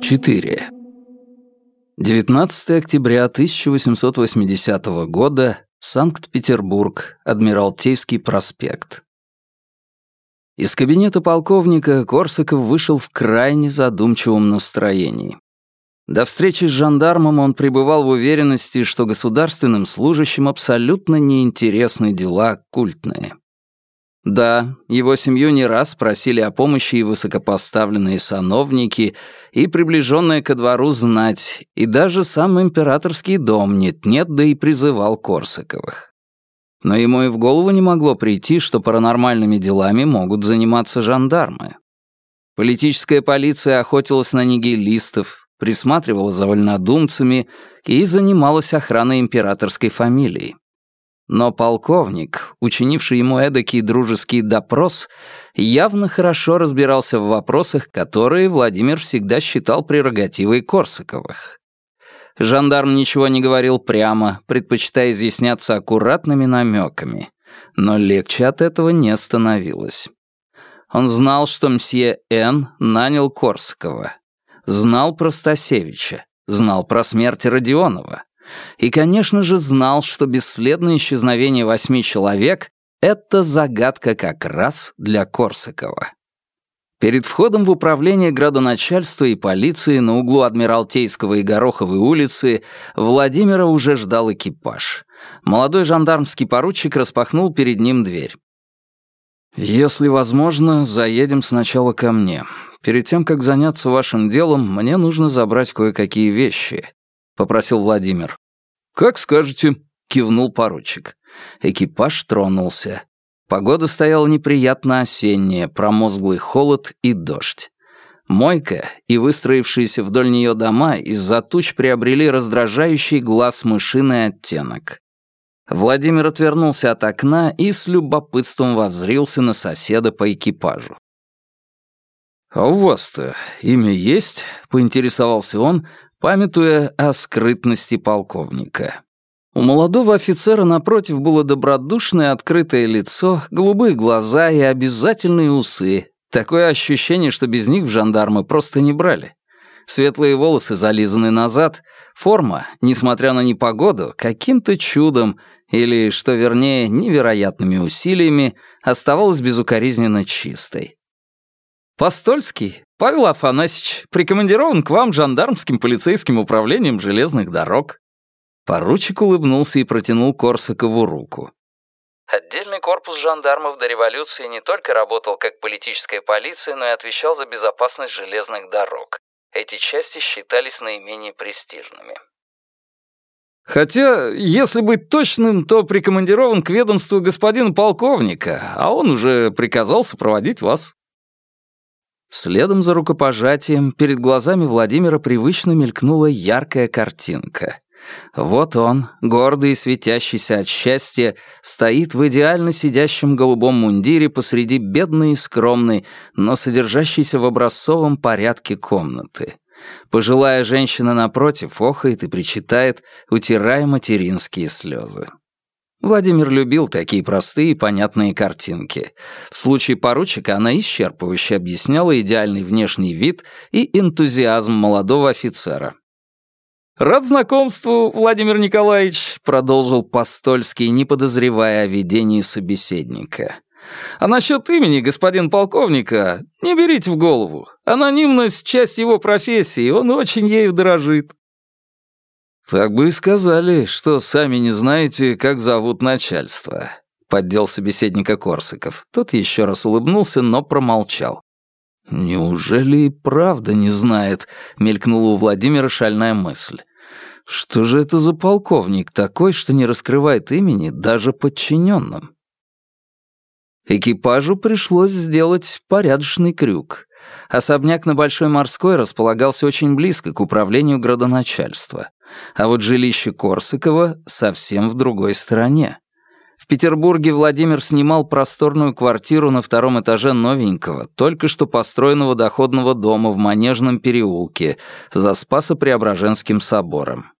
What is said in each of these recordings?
Четыре. 19 октября 1880 года, Санкт-Петербург, Адмиралтейский проспект. Из кабинета полковника Корсаков вышел в крайне задумчивом настроении. До встречи с жандармом он пребывал в уверенности, что государственным служащим абсолютно неинтересны дела культные. Да, его семью не раз просили о помощи и высокопоставленные сановники, и приближенные ко двору знать, и даже сам императорский дом нет-нет, да и призывал Корсаковых. Но ему и в голову не могло прийти, что паранормальными делами могут заниматься жандармы. Политическая полиция охотилась на нигилистов, присматривала за вольнодумцами и занималась охраной императорской фамилии. Но полковник, учинивший ему эдакий дружеский допрос, явно хорошо разбирался в вопросах, которые Владимир всегда считал прерогативой Корсаковых. Жандарм ничего не говорил прямо, предпочитая изъясняться аккуратными намеками, но легче от этого не становилось. Он знал, что мсье Н. нанял Корсакова, знал про Стасевича, знал про смерть Родионова, и, конечно же, знал, что бесследное исчезновение восьми человек — это загадка как раз для Корсакова. Перед входом в управление градоначальства и полиции на углу Адмиралтейского и Гороховой улицы Владимира уже ждал экипаж. Молодой жандармский поручик распахнул перед ним дверь. «Если возможно, заедем сначала ко мне. Перед тем, как заняться вашим делом, мне нужно забрать кое-какие вещи. — попросил Владимир. «Как скажете», — кивнул поручик. Экипаж тронулся. Погода стояла неприятно осенняя, промозглый холод и дождь. Мойка и выстроившиеся вдоль нее дома из-за туч приобрели раздражающий глаз мышиный оттенок. Владимир отвернулся от окна и с любопытством воззрился на соседа по экипажу. «А у вас-то имя есть?» — поинтересовался он, памятуя о скрытности полковника. У молодого офицера напротив было добродушное открытое лицо, голубые глаза и обязательные усы. Такое ощущение, что без них в жандармы просто не брали. Светлые волосы зализаны назад, форма, несмотря на непогоду, каким-то чудом, или, что вернее, невероятными усилиями, оставалась безукоризненно чистой. Постольский, Павел Афанасьевич, прикомандирован к вам жандармским полицейским управлением железных дорог». Поручик улыбнулся и протянул Корсакову руку. Отдельный корпус жандармов до революции не только работал как политическая полиция, но и отвечал за безопасность железных дорог. Эти части считались наименее престижными. Хотя, если быть точным, то прикомандирован к ведомству господина полковника, а он уже приказал сопроводить вас. Следом за рукопожатием перед глазами Владимира привычно мелькнула яркая картинка. Вот он, гордый и светящийся от счастья, стоит в идеально сидящем голубом мундире посреди бедной и скромной, но содержащейся в образцовом порядке комнаты. Пожилая женщина напротив охает и причитает, утирая материнские слезы. Владимир любил такие простые и понятные картинки. В случае поручика она исчерпывающе объясняла идеальный внешний вид и энтузиазм молодого офицера. «Рад знакомству, Владимир Николаевич», — продолжил Постольский, не подозревая о ведении собеседника. «А насчет имени, господин полковника, не берите в голову. Анонимность — часть его профессии, он очень ею дорожит. «Так бы и сказали, что сами не знаете, как зовут начальство», — поддел собеседника Корсаков. Тот еще раз улыбнулся, но промолчал. «Неужели и правда не знает?» — мелькнула у Владимира шальная мысль. «Что же это за полковник такой, что не раскрывает имени даже подчиненным?» Экипажу пришлось сделать порядочный крюк. Особняк на Большой Морской располагался очень близко к управлению градоначальства а вот жилище Корсакова совсем в другой стороне. В Петербурге Владимир снимал просторную квартиру на втором этаже новенького, только что построенного доходного дома в Манежном переулке за Спасо-Преображенским собором.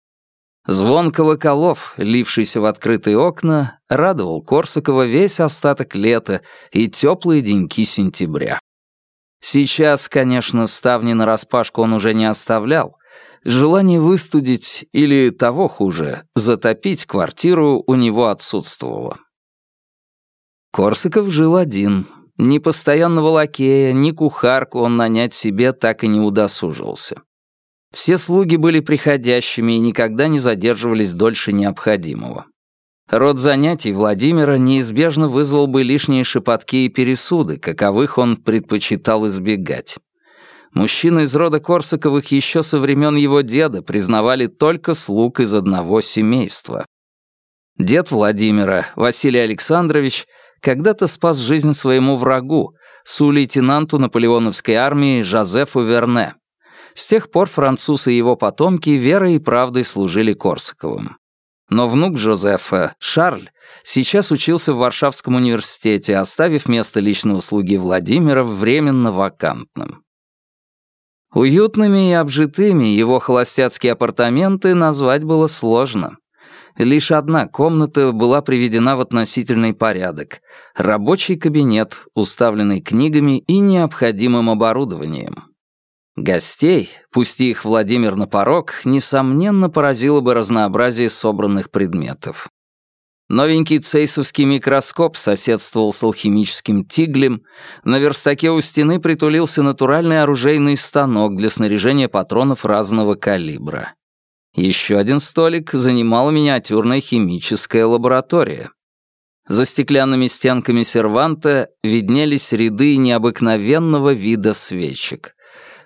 Звон колоколов, лившийся в открытые окна, радовал Корсакова весь остаток лета и теплые деньки сентября. Сейчас, конечно, ставни нараспашку он уже не оставлял. Желание выстудить или, того хуже, затопить квартиру у него отсутствовало. Корсаков жил один. Ни постоянного лакея, ни кухарку он нанять себе так и не удосужился. Все слуги были приходящими и никогда не задерживались дольше необходимого. Род занятий Владимира неизбежно вызвал бы лишние шепотки и пересуды, каковых он предпочитал избегать. Мужчины из рода Корсаковых еще со времен его деда признавали только слуг из одного семейства. Дед Владимира, Василий Александрович, когда-то спас жизнь своему врагу, су-лейтенанту наполеоновской армии Жозефу Верне. С тех пор француз и его потомки верой и правдой служили Корсаковым. Но внук Жозефа, Шарль, сейчас учился в Варшавском университете, оставив место личного слуги Владимира временно вакантным. Уютными и обжитыми его холостяцкие апартаменты назвать было сложно. Лишь одна комната была приведена в относительный порядок — рабочий кабинет, уставленный книгами и необходимым оборудованием. Гостей, пусти их Владимир на порог, несомненно поразило бы разнообразие собранных предметов. Новенький цейсовский микроскоп соседствовал с алхимическим тиглем, на верстаке у стены притулился натуральный оружейный станок для снаряжения патронов разного калибра. Еще один столик занимала миниатюрная химическая лаборатория. За стеклянными стенками серванта виднелись ряды необыкновенного вида свечек.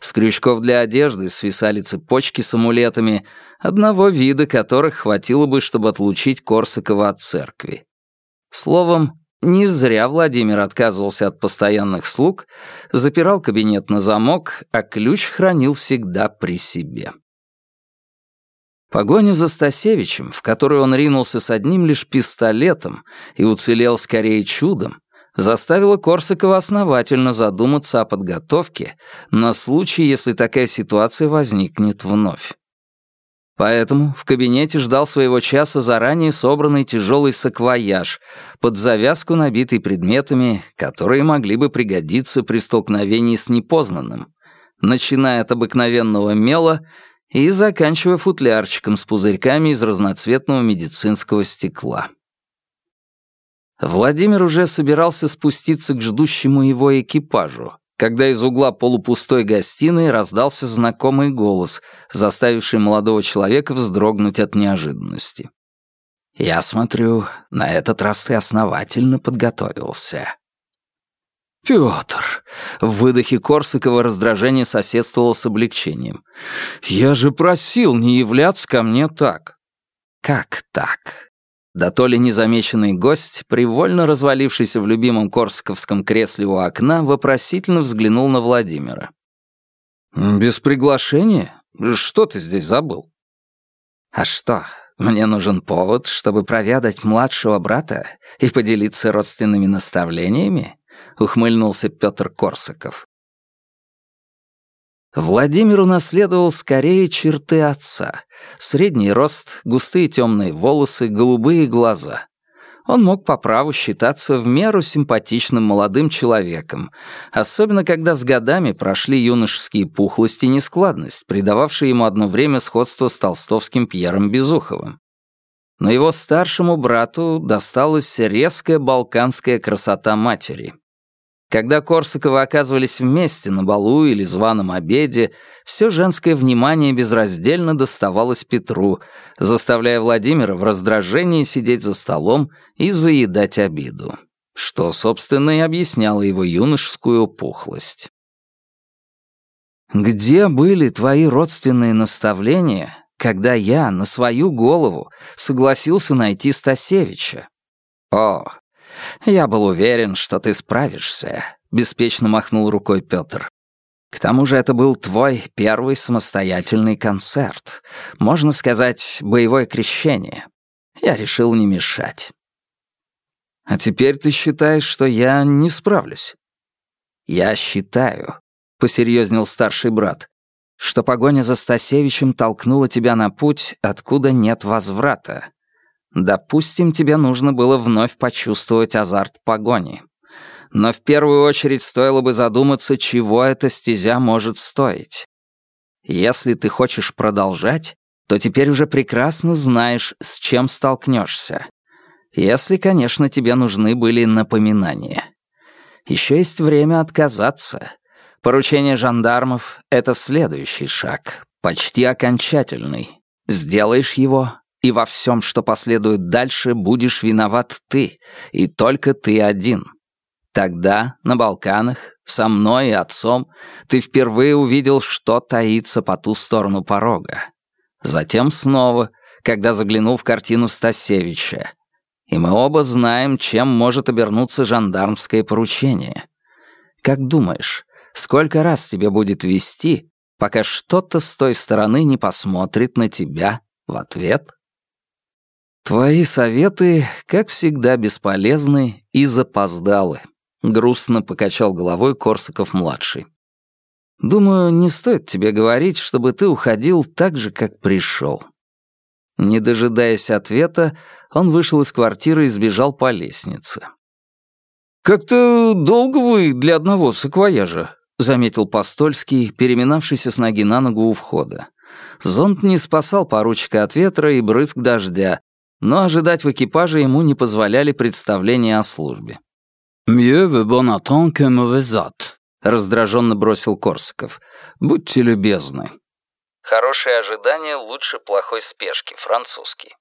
С крючков для одежды свисали цепочки с амулетами, одного вида которых хватило бы, чтобы отлучить Корсакова от церкви. Словом, не зря Владимир отказывался от постоянных слуг, запирал кабинет на замок, а ключ хранил всегда при себе. Погоня за Стасевичем, в которую он ринулся с одним лишь пистолетом и уцелел скорее чудом, заставило Корсакова основательно задуматься о подготовке на случай, если такая ситуация возникнет вновь. Поэтому в кабинете ждал своего часа заранее собранный тяжелый саквояж, под завязку набитый предметами, которые могли бы пригодиться при столкновении с непознанным, начиная от обыкновенного мела и заканчивая футлярчиком с пузырьками из разноцветного медицинского стекла. Владимир уже собирался спуститься к ждущему его экипажу, когда из угла полупустой гостиной раздался знакомый голос, заставивший молодого человека вздрогнуть от неожиданности. «Я смотрю, на этот раз ты основательно подготовился». «Пётр!» — в выдохе Корсакова раздражение соседствовало с облегчением. «Я же просил не являться ко мне так». «Как так?» Да то ли незамеченный гость, привольно развалившийся в любимом корсаковском кресле у окна, вопросительно взглянул на Владимира. «Без приглашения? Что ты здесь забыл?» «А что, мне нужен повод, чтобы проведать младшего брата и поделиться родственными наставлениями?» — ухмыльнулся Петр Корсаков. Владимир унаследовал скорее черты отца. Средний рост, густые темные волосы, голубые глаза. Он мог по праву считаться в меру симпатичным молодым человеком, особенно когда с годами прошли юношеские пухлость и нескладность, придававшие ему одно время сходство с толстовским Пьером Безуховым. Но его старшему брату досталась резкая балканская красота матери. Когда Корсаковы оказывались вместе на балу или званом обеде, все женское внимание безраздельно доставалось Петру, заставляя Владимира в раздражении сидеть за столом и заедать обиду, что, собственно, и объясняло его юношескую пухлость. «Где были твои родственные наставления, когда я на свою голову согласился найти Стасевича?» «О, «Я был уверен, что ты справишься», — беспечно махнул рукой Пётр. «К тому же это был твой первый самостоятельный концерт. Можно сказать, боевое крещение. Я решил не мешать». «А теперь ты считаешь, что я не справлюсь?» «Я считаю», — посерьезнел старший брат, что погоня за Стасевичем толкнула тебя на путь, откуда нет возврата. Допустим, тебе нужно было вновь почувствовать азарт погони. Но в первую очередь стоило бы задуматься, чего эта стезя может стоить. Если ты хочешь продолжать, то теперь уже прекрасно знаешь, с чем столкнешься. Если, конечно, тебе нужны были напоминания. Еще есть время отказаться. Поручение жандармов — это следующий шаг, почти окончательный. Сделаешь его, и во всем, что последует дальше, будешь виноват ты, и только ты один. Тогда, на Балканах, со мной и отцом, ты впервые увидел, что таится по ту сторону порога. Затем снова, когда заглянул в картину Стасевича. И мы оба знаем, чем может обернуться жандармское поручение. Как думаешь, сколько раз тебе будет вести, пока что-то с той стороны не посмотрит на тебя в ответ? Твои советы, как всегда, бесполезны и запоздалы. Грустно покачал головой Корсаков-младший. Думаю, не стоит тебе говорить, чтобы ты уходил так же, как пришел. Не дожидаясь ответа, он вышел из квартиры и сбежал по лестнице. «Как-то долго вы для одного саквояжа», — заметил Постольский, переминавшийся с ноги на ногу у входа. Зонт не спасал поручика от ветра и брызг дождя, но ожидать в экипаже ему не позволяли представления о службе. «Mieux vaut bon attend que mauvais acte», — раздраженно бросил Корсаков. «Будьте любезны». «Хорошее ожидание лучше плохой спешки, французский».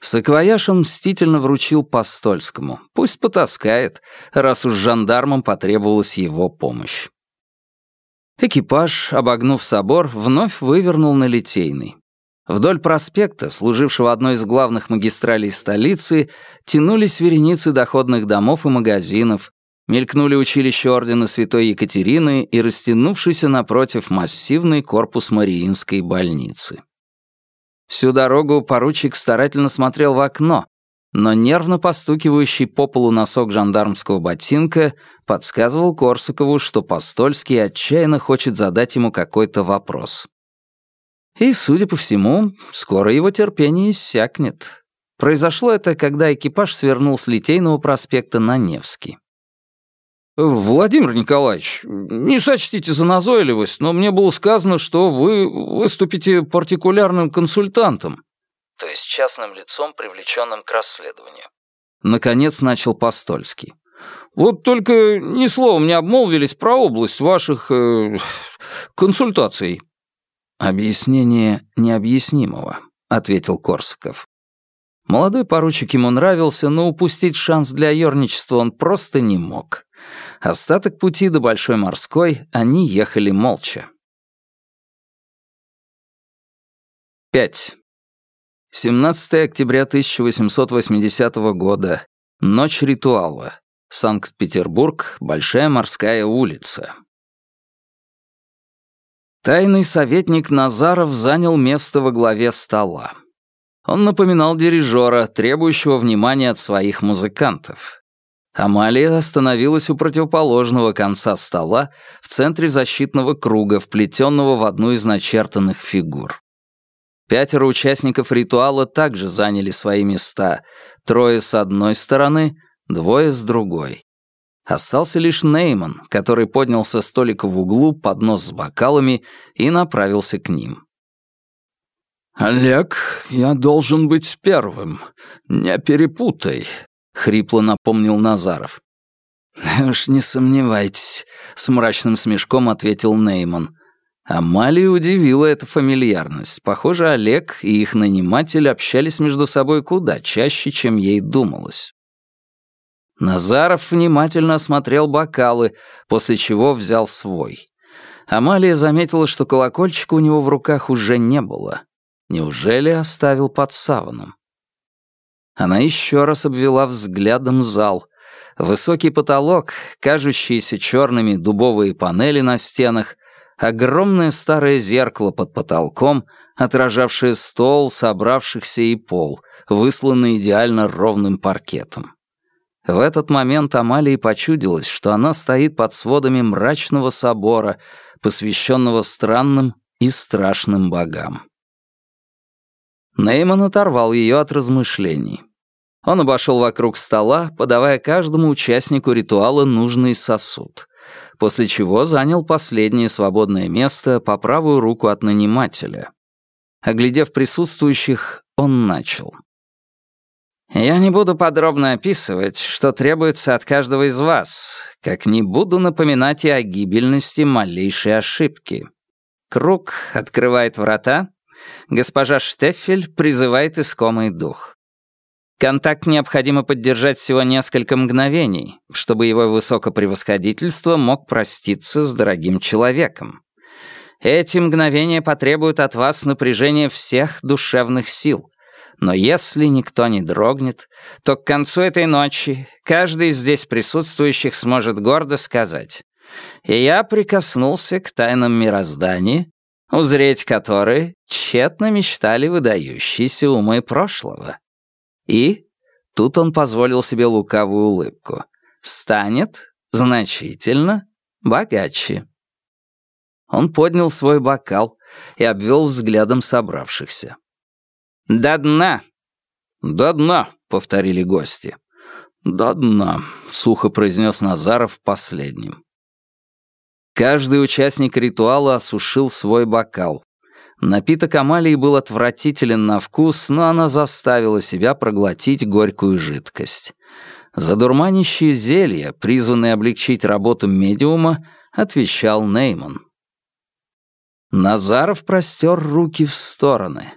Саквояж он мстительно вручил Постольскому. Пусть потаскает, раз уж жандармам потребовалась его помощь. Экипаж, обогнув собор, вновь вывернул на Литейный. Вдоль проспекта, служившего одной из главных магистралей столицы, тянулись вереницы доходных домов и магазинов, мелькнули училище ордена Святой Екатерины и растянувшийся напротив массивный корпус Мариинской больницы. Всю дорогу поручик старательно смотрел в окно, но нервно постукивающий по полу носок жандармского ботинка подсказывал Корсакову, что Постольский отчаянно хочет задать ему какой-то вопрос. И, судя по всему, скоро его терпение иссякнет. Произошло это, когда экипаж свернул с Литейного проспекта на Невский. «Владимир Николаевич, не сочтите за назойливость, но мне было сказано, что вы выступите партикулярным консультантом». То есть частным лицом, привлеченным к расследованию. Наконец начал Постольский. «Вот только ни словом не обмолвились про область ваших э, консультаций». «Объяснение необъяснимого», — ответил Корсаков. Молодой поручик ему нравился, но упустить шанс для ерничества он просто не мог. Остаток пути до Большой морской они ехали молча. 5. 17 октября 1880 года. Ночь ритуала. Санкт-Петербург, Большая морская улица. Тайный советник Назаров занял место во главе стола. Он напоминал дирижера, требующего внимания от своих музыкантов. Амалия остановилась у противоположного конца стола в центре защитного круга, вплетенного в одну из начертанных фигур. Пятеро участников ритуала также заняли свои места, трое с одной стороны, двое с другой. Остался лишь Нейман, который поднял со столика в углу поднос с бокалами и направился к ним. «Олег, я должен быть первым. Не перепутай», — хрипло напомнил Назаров. «Уж не сомневайтесь», — с мрачным смешком ответил Нейман. Амалию удивила эта фамильярность. Похоже, Олег и их наниматель общались между собой куда чаще, чем ей думалось. Назаров внимательно осмотрел бокалы, после чего взял свой. Амалия заметила, что колокольчика у него в руках уже не было. Неужели оставил под саваном? Она еще раз обвела взглядом зал. Высокий потолок, кажущиеся черными дубовые панели на стенах, огромное старое зеркало под потолком, отражавшее стол, собравшихся и пол, высланный идеально ровным паркетом. В этот момент Амалии почудилось, что она стоит под сводами мрачного собора, посвященного странным и страшным богам. Нейман оторвал ее от размышлений. Он обошел вокруг стола, подавая каждому участнику ритуала нужный сосуд, после чего занял последнее свободное место по правую руку от нанимателя. Оглядев присутствующих, он начал. «Я не буду подробно описывать, что требуется от каждого из вас, как не буду напоминать и о гибельности малейшей ошибки. Круг открывает врата, госпожа Штеффель призывает искомый дух. Контакт необходимо поддержать всего несколько мгновений, чтобы его высокопревосходительство мог проститься с дорогим человеком. Эти мгновения потребуют от вас напряжения всех душевных сил. Но если никто не дрогнет, то к концу этой ночи каждый из здесь присутствующих сможет гордо сказать «И я прикоснулся к тайнам мироздания, узреть которые тщетно мечтали выдающиеся умы прошлого». И, тут он позволил себе лукавую улыбку, станет значительно богаче. Он поднял свой бокал и обвел взглядом собравшихся. «До дна!» «До дна!» — повторили гости. «До дна!» — сухо произнес Назаров последним. Каждый участник ритуала осушил свой бокал. Напиток Амалии был отвратителен на вкус, но она заставила себя проглотить горькую жидкость. Задурманящее зелье, призванное облегчить работу медиума, отвечал Нейман. Назаров простер руки в стороны.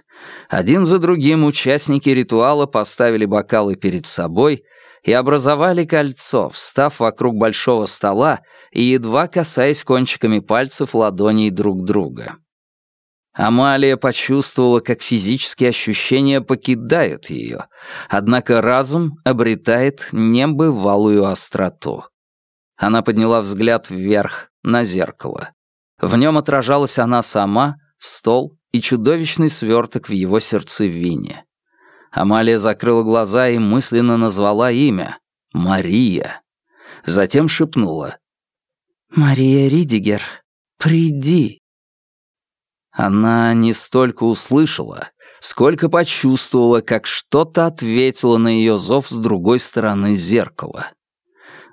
Один за другим участники ритуала поставили бокалы перед собой и образовали кольцо, встав вокруг большого стола и едва касаясь кончиками пальцев ладоней друг друга. Амалия почувствовала, как физические ощущения покидают ее, однако разум обретает небывалую остроту. Она подняла взгляд вверх, на зеркало. В нем отражалась она сама, стол и чудовищный сверток в его сердцевине. Амалия закрыла глаза и мысленно назвала имя — Мария. Затем шепнула. «Мария Ридигер, приди». Она не столько услышала, сколько почувствовала, как что-то ответило на ее зов с другой стороны зеркала.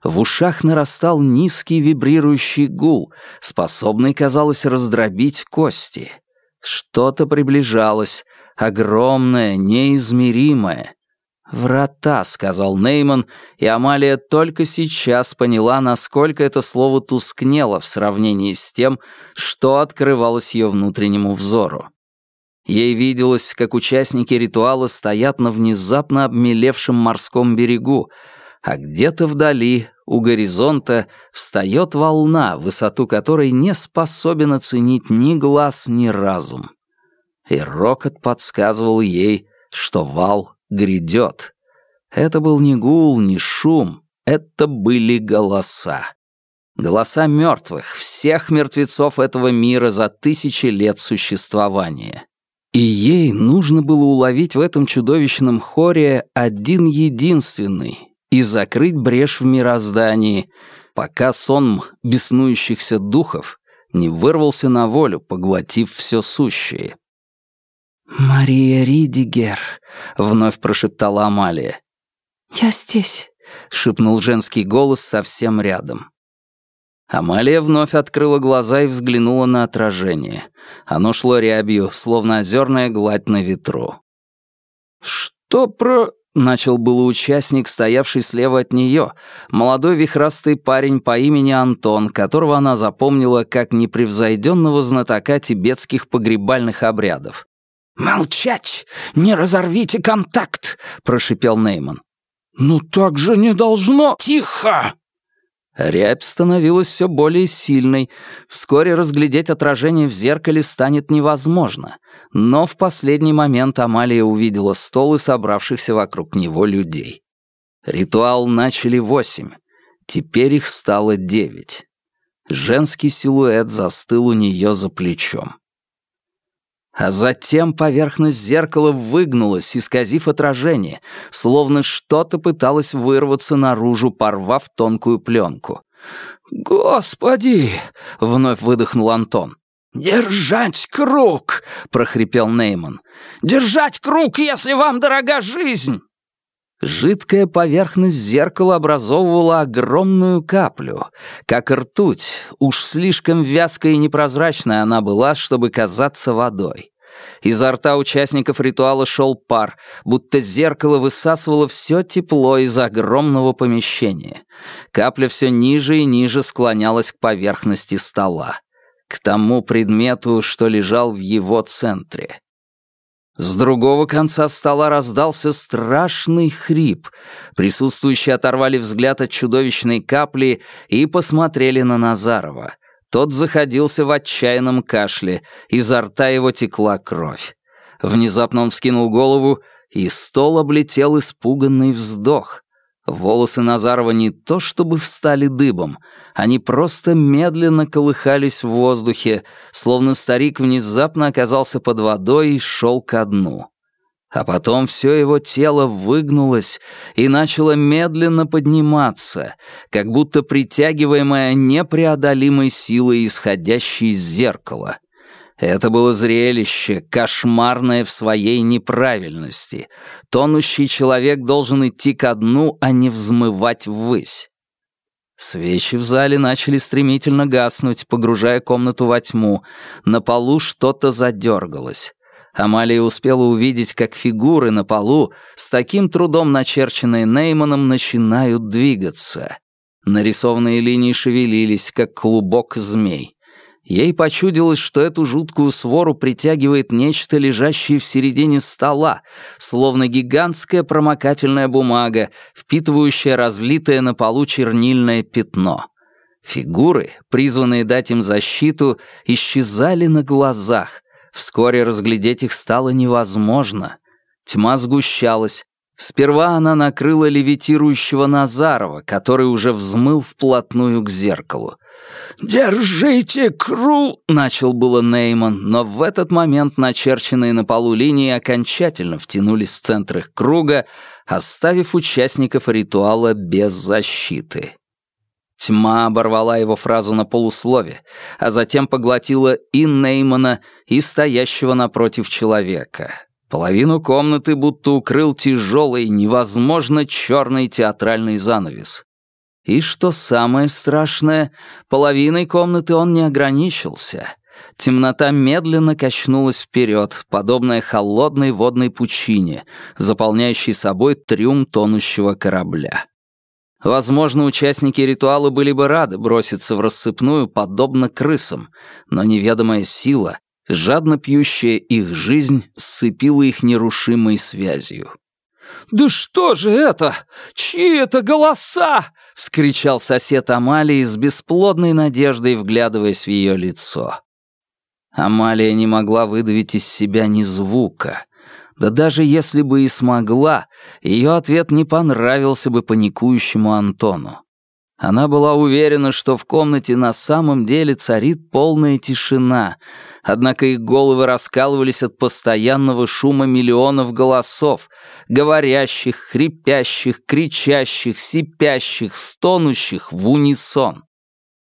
В ушах нарастал низкий вибрирующий гул, способный, казалось, раздробить кости. Что-то приближалось, огромное, неизмеримое. «Врата», — сказал Нейман, и Амалия только сейчас поняла, насколько это слово тускнело в сравнении с тем, что открывалось ее внутреннему взору. Ей виделось, как участники ритуала стоят на внезапно обмелевшем морском берегу, а где-то вдали, у горизонта, встает волна, высоту которой не способен оценить ни глаз, ни разум. И рокот подсказывал ей, что вал грядет. Это был не гул, не шум, это были голоса. Голоса мертвых, всех мертвецов этого мира за тысячи лет существования. И ей нужно было уловить в этом чудовищном хоре один единственный, и закрыть брешь в мироздании, пока сон беснующихся духов не вырвался на волю, поглотив все сущее. «Мария Ридигер», — вновь прошептала Амалия. «Я здесь», — шепнул женский голос совсем рядом. Амалия вновь открыла глаза и взглянула на отражение. Оно шло рябью, словно озерная гладь на ветру. «Что про...» Начал было участник, стоявший слева от нее, молодой вихрастый парень по имени Антон, которого она запомнила как непревзойденного знатока тибетских погребальных обрядов. «Молчать! Не разорвите контакт!» — прошипел Нейман. «Ну так же не должно!» «Тихо!» Рябь становилась все более сильной. Вскоре разглядеть отражение в зеркале станет невозможно. Но в последний момент Амалия увидела стол и собравшихся вокруг него людей. Ритуал начали восемь. Теперь их стало девять. Женский силуэт застыл у нее за плечом. А затем поверхность зеркала выгнулась, исказив отражение, словно что-то пыталось вырваться наружу, порвав тонкую пленку. «Господи!» — вновь выдохнул Антон. «Держать круг!» — прохрипел Нейман. «Держать круг, если вам дорога жизнь!» Жидкая поверхность зеркала образовывала огромную каплю. Как ртуть, уж слишком вязкая и непрозрачная она была, чтобы казаться водой. Изо рта участников ритуала шел пар, будто зеркало высасывало все тепло из огромного помещения. Капля все ниже и ниже склонялась к поверхности стола. К тому предмету, что лежал в его центре. С другого конца стола раздался страшный хрип. Присутствующие оторвали взгляд от чудовищной капли и посмотрели на Назарова. Тот заходился в отчаянном кашле, изо рта его текла кровь. Внезапно он вскинул голову, и стол облетел испуганный вздох. Волосы Назарова не то чтобы встали дыбом, они просто медленно колыхались в воздухе, словно старик внезапно оказался под водой и шел ко дну. А потом все его тело выгнулось и начало медленно подниматься, как будто притягиваемое непреодолимой силой, исходящей из зеркала. Это было зрелище, кошмарное в своей неправильности. Тонущий человек должен идти ко дну, а не взмывать ввысь. Свечи в зале начали стремительно гаснуть, погружая комнату во тьму. На полу что-то задергалось. Амалия успела увидеть, как фигуры на полу, с таким трудом начерченные Нейманом, начинают двигаться. Нарисованные линии шевелились, как клубок змей. Ей почудилось, что эту жуткую свору притягивает нечто, лежащее в середине стола, словно гигантская промокательная бумага, впитывающая разлитое на полу чернильное пятно. Фигуры, призванные дать им защиту, исчезали на глазах. Вскоре разглядеть их стало невозможно. Тьма сгущалась. Сперва она накрыла левитирующего Назарова, который уже взмыл вплотную к зеркалу. «Держите кру!» — начал было Нейман, но в этот момент начерченные на полу линии окончательно втянулись в центр их круга, оставив участников ритуала без защиты. Тьма оборвала его фразу на полуслове, а затем поглотила и Неймана, и стоящего напротив человека. Половину комнаты будто укрыл тяжелый, невозможно черный театральный занавес. И что самое страшное, половиной комнаты он не ограничился. Темнота медленно качнулась вперед, подобная холодной водной пучине, заполняющей собой трюм тонущего корабля. Возможно, участники ритуала были бы рады броситься в рассыпную, подобно крысам, но неведомая сила, жадно пьющая их жизнь, сцепила их нерушимой связью. «Да что же это? Чьи это голоса?» — вскричал сосед Амалии с бесплодной надеждой, вглядываясь в ее лицо. Амалия не могла выдавить из себя ни звука. Да даже если бы и смогла, ее ответ не понравился бы паникующему Антону. Она была уверена, что в комнате на самом деле царит полная тишина, однако их головы раскалывались от постоянного шума миллионов голосов, говорящих, хрипящих, кричащих, сипящих, стонущих в унисон.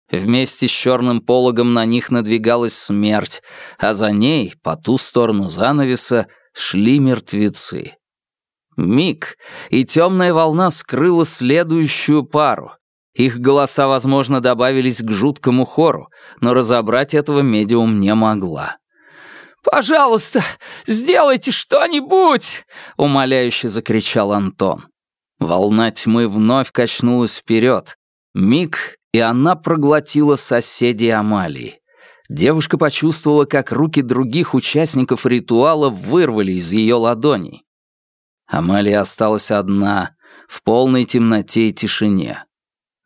Вместе с черным пологом на них надвигалась смерть, а за ней, по ту сторону занавеса, шли мертвецы. Миг, и темная волна скрыла следующую пару, их голоса, возможно, добавились к жуткому хору, но разобрать этого медиум не могла. «Пожалуйста, сделайте что-нибудь!» — умоляюще закричал Антон. Волна тьмы вновь качнулась вперед. Миг, и она проглотила соседей Амалии. Девушка почувствовала, как руки других участников ритуала вырвали из ее ладоней. Амалия осталась одна, в полной темноте и тишине.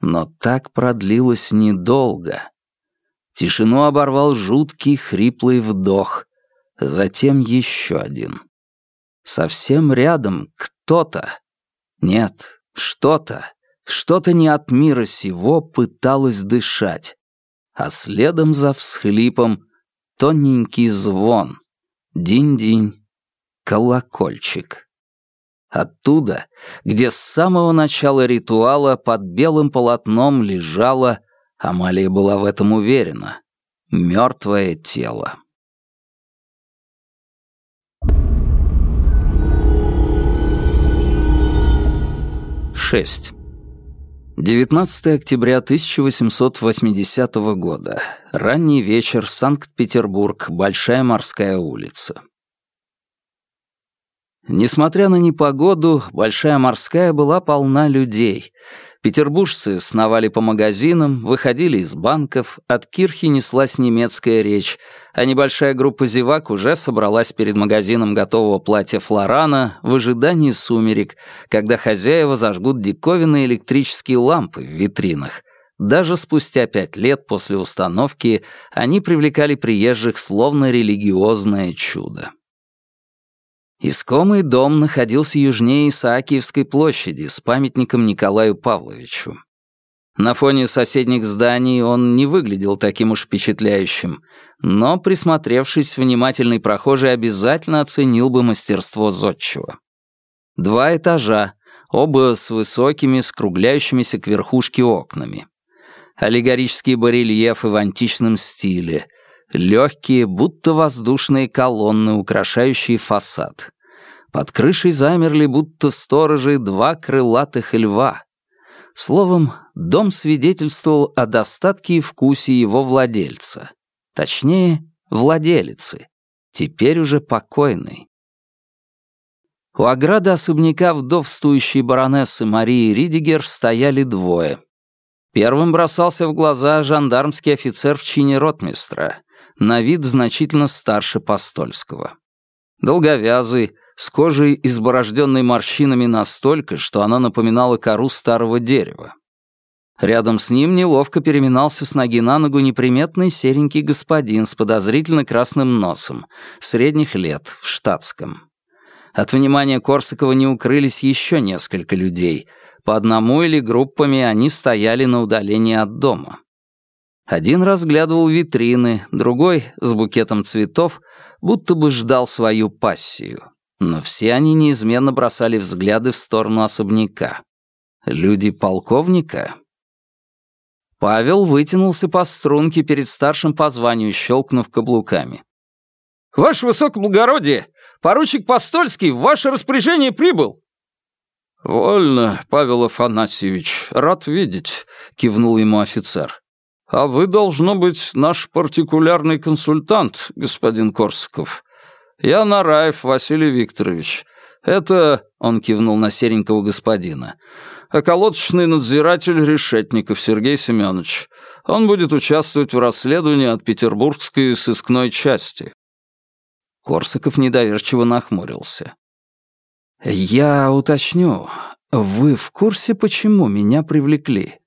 Но так продлилось недолго. Тишину оборвал жуткий хриплый вдох, затем еще один. Совсем рядом кто-то, нет, что-то, что-то не от мира сего пыталось дышать, а следом за всхлипом тоненький звон, Динь-динь. Колокольчик. Оттуда, где с самого начала ритуала под белым полотном лежала, Амалия была в этом уверена, мертвое тело. Шесть. 19 октября 1880 года. Ранний вечер, Санкт-Петербург, Большая морская улица. Несмотря на непогоду, Большая морская была полна людей. Петербуржцы сновали по магазинам, выходили из банков, от кирхи неслась немецкая речь, а небольшая группа зевак уже собралась перед магазином готового платья Флорана в ожидании сумерек, когда хозяева зажгут диковинные электрические лампы в витринах. Даже спустя пять лет после установки они привлекали приезжих словно религиозное чудо. Искомый дом находился южнее Исаакиевской площади с памятником Николаю Павловичу. На фоне соседних зданий он не выглядел таким уж впечатляющим, но, присмотревшись, внимательный прохожий обязательно оценил бы мастерство зодчего. Два этажа, оба с высокими, скругляющимися к верхушке окнами. Аллегорические барельефы в античном стиле — Легкие, будто воздушные колонны, украшающие фасад. Под крышей замерли, будто сторожи, два крылатых льва. Словом, дом свидетельствовал о достатке и вкусе его владельца. Точнее, владелицы, теперь уже покойной. У ограды особняка вдовствующей баронессы Марии Ридигер стояли двое. Первым бросался в глаза жандармский офицер в чине ротмистра, на вид значительно старше Постольского. Долговязый, с кожей, изборожденной морщинами настолько, что она напоминала кору старого дерева. Рядом с ним неловко переминался с ноги на ногу неприметный серенький господин с подозрительно красным носом, средних лет, в штатском. От внимания Корсакова не укрылись еще несколько людей. По одному или группами они стояли на удалении от дома. Один разглядывал витрины, другой, с букетом цветов, будто бы ждал свою пассию. Но все они неизменно бросали взгляды в сторону особняка. Люди полковника? Павел вытянулся по струнке перед старшим по званию, щелкнув каблуками. «Ваше высокоблагородие! Поручик Постольский в ваше распоряжение прибыл!» «Вольно, Павел Афанасьевич, рад видеть», — кивнул ему офицер. «А вы, должно быть, наш партикулярный консультант, господин Корсаков. Я Нараев Василий Викторович. Это...» — он кивнул на серенького господина. «Околоточный надзиратель Решетников Сергей Семенович. Он будет участвовать в расследовании от петербургской сыскной части». Корсаков недоверчиво нахмурился. «Я уточню. Вы в курсе, почему меня привлекли?»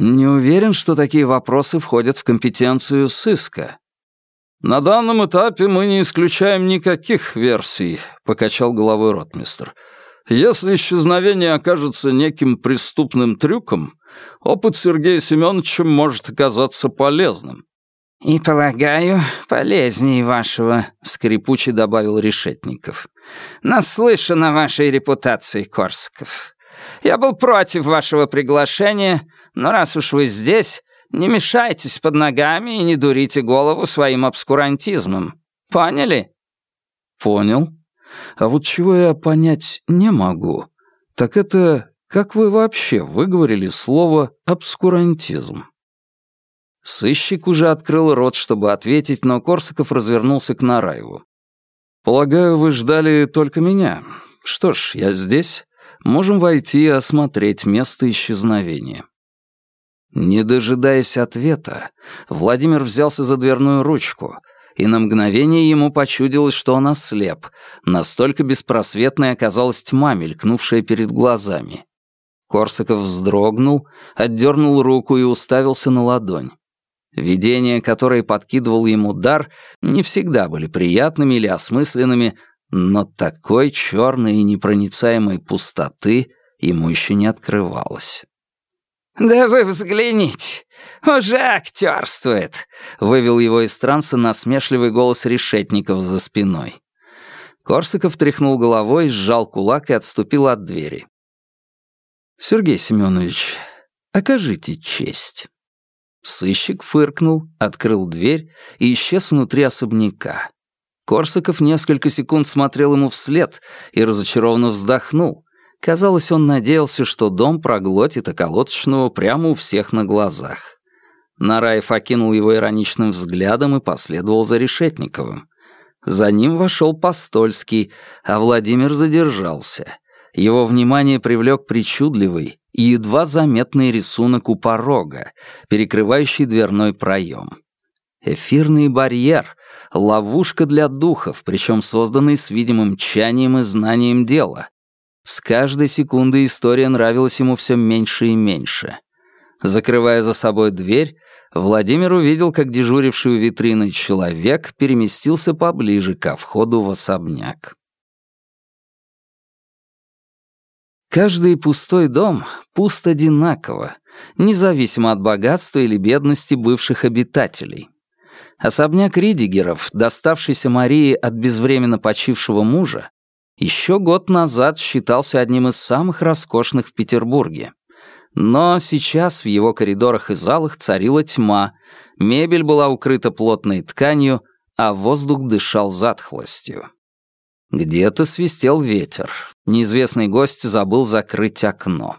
Не уверен, что такие вопросы входят в компетенцию сыска. На данном этапе мы не исключаем никаких версий, покачал головой ротмистр. Если исчезновение окажется неким преступным трюком, опыт Сергея Семеновича может оказаться полезным. «И, полагаю, полезнее вашего», — скрипуче добавил Решетников. «Наслышан о вашей репутации, Корсаков. Я был против вашего приглашения, но раз уж вы здесь, не мешайтесь под ногами и не дурите голову своим обскурантизмом. Поняли?» «Понял. А вот чего я понять не могу, так это как вы вообще выговорили слово «обскурантизм»?» Сыщик уже открыл рот, чтобы ответить, но Корсаков развернулся к Нараеву. «Полагаю, вы ждали только меня. Что ж, я здесь. Можем войти и осмотреть место исчезновения». Не дожидаясь ответа, Владимир взялся за дверную ручку, и на мгновение ему почудилось, что он ослеп. Настолько беспросветной оказалась тьма, мелькнувшая перед глазами. Корсаков вздрогнул, отдернул руку и уставился на ладонь. Видения, которые подкидывал ему дар, не всегда были приятными или осмысленными, но такой черной и непроницаемой пустоты ему еще не открывалось. «Да вы взгляните! Уже актерствует!» — вывел его из транса насмешливый голос решетников за спиной. Корсаков тряхнул головой, сжал кулак и отступил от двери. «Сергей Семенович, окажите честь». Сыщик фыркнул, открыл дверь и исчез внутри особняка. Корсаков несколько секунд смотрел ему вслед и разочарованно вздохнул. Казалось, он надеялся, что дом проглотит околоточного прямо у всех на глазах. Нараев окинул его ироничным взглядом и последовал за Решетниковым. За ним вошел Постольский, а Владимир задержался. Его внимание привлек причудливый и едва заметный рисунок у порога, перекрывающий дверной проем. Эфирный барьер — ловушка для духов, причем созданный с видимым тчанием и знанием дела. С каждой секундой история нравилась ему все меньше и меньше. Закрывая за собой дверь, Владимир увидел, как дежуривший у витрины человек переместился поближе ко входу в особняк. Каждый пустой дом пуст одинаково, независимо от богатства или бедности бывших обитателей. Особняк Ридигеров, доставшийся Марии от безвременно почившего мужа, еще год назад считался одним из самых роскошных в Петербурге. Но сейчас в его коридорах и залах царила тьма, мебель была укрыта плотной тканью, а воздух дышал затхлостью. Где-то свистел ветер. Неизвестный гость забыл закрыть окно.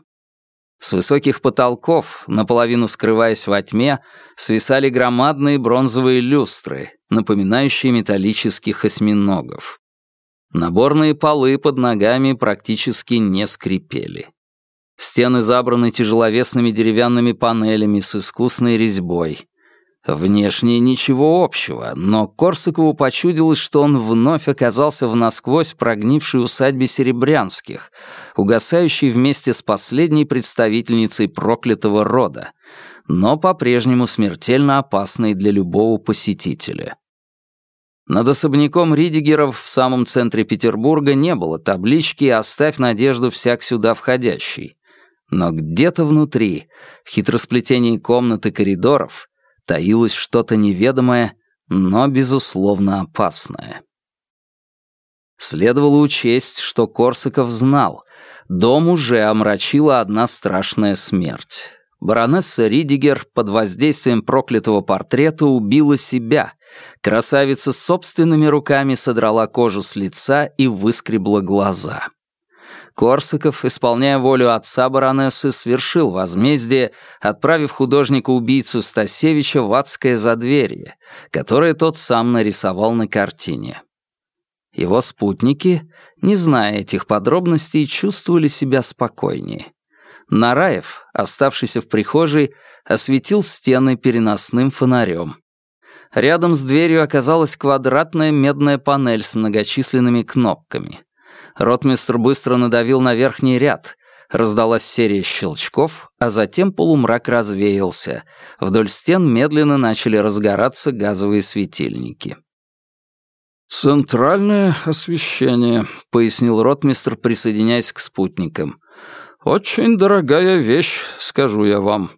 С высоких потолков, наполовину скрываясь во тьме, свисали громадные бронзовые люстры, напоминающие металлических осьминогов. Наборные полы под ногами практически не скрипели. Стены забраны тяжеловесными деревянными панелями с искусной резьбой. Внешне ничего общего, но Корсакову почудилось, что он вновь оказался в насквозь прогнившей усадьбе Серебрянских, угасающей вместе с последней представительницей проклятого рода, но по-прежнему смертельно опасной для любого посетителя. Над особняком Ридигеров в самом центре Петербурга не было таблички «Оставь надежду всяк сюда входящий». Но где-то внутри, в хитросплетении комнат и коридоров, таилось что-то неведомое, но, безусловно, опасное. Следовало учесть, что Корсаков знал, дом уже омрачила одна страшная смерть. Баронесса Ридигер под воздействием проклятого портрета убила себя, Красавица собственными руками содрала кожу с лица и выскребла глаза. Корсаков, исполняя волю отца баронессы, свершил возмездие, отправив художника-убийцу Стасевича в адское задверье, которое тот сам нарисовал на картине. Его спутники, не зная этих подробностей, чувствовали себя спокойнее. Нараев, оставшийся в прихожей, осветил стены переносным фонарем. Рядом с дверью оказалась квадратная медная панель с многочисленными кнопками. Ротмистр быстро надавил на верхний ряд. Раздалась серия щелчков, а затем полумрак развеялся. Вдоль стен медленно начали разгораться газовые светильники. «Центральное освещение», — пояснил ротмистр, присоединяясь к спутникам. «Очень дорогая вещь, скажу я вам.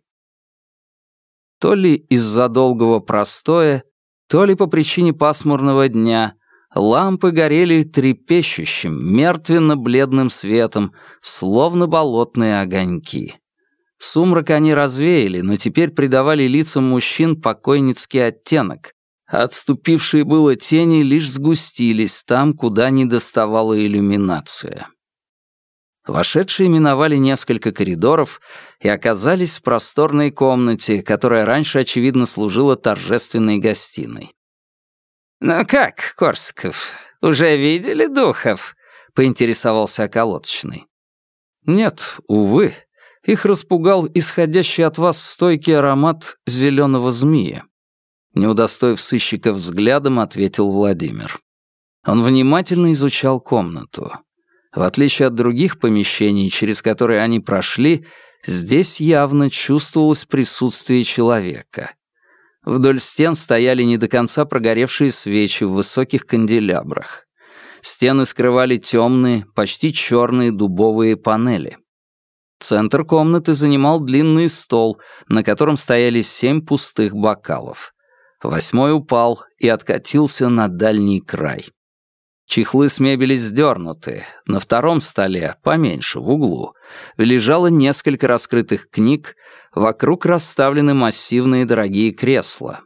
То ли из-за долгого простоя, то ли по причине пасмурного дня, лампы горели трепещущим, мертвенно-бледным светом, словно болотные огоньки. Сумрак они развеяли, но теперь придавали лицам мужчин покойницкий оттенок. Отступившие было тени лишь сгустились там, куда не доставала иллюминация. Вошедшие миновали несколько коридоров и оказались в просторной комнате, которая раньше, очевидно, служила торжественной гостиной. «Ну как, Корсков, уже видели духов?» — поинтересовался околоточный. «Нет, увы, их распугал исходящий от вас стойкий аромат зеленого змея», — не удостоив сыщика взглядом, ответил Владимир. Он внимательно изучал комнату. В отличие от других помещений, через которые они прошли, здесь явно чувствовалось присутствие человека. Вдоль стен стояли не до конца прогоревшие свечи в высоких канделябрах. Стены скрывали темные, почти черные дубовые панели. Центр комнаты занимал длинный стол, на котором стояли семь пустых бокалов. Восьмой упал и откатился на дальний край. Чехлы с мебели сдернуты. На втором столе, поменьше, в углу, лежало несколько раскрытых книг, вокруг расставлены массивные дорогие кресла.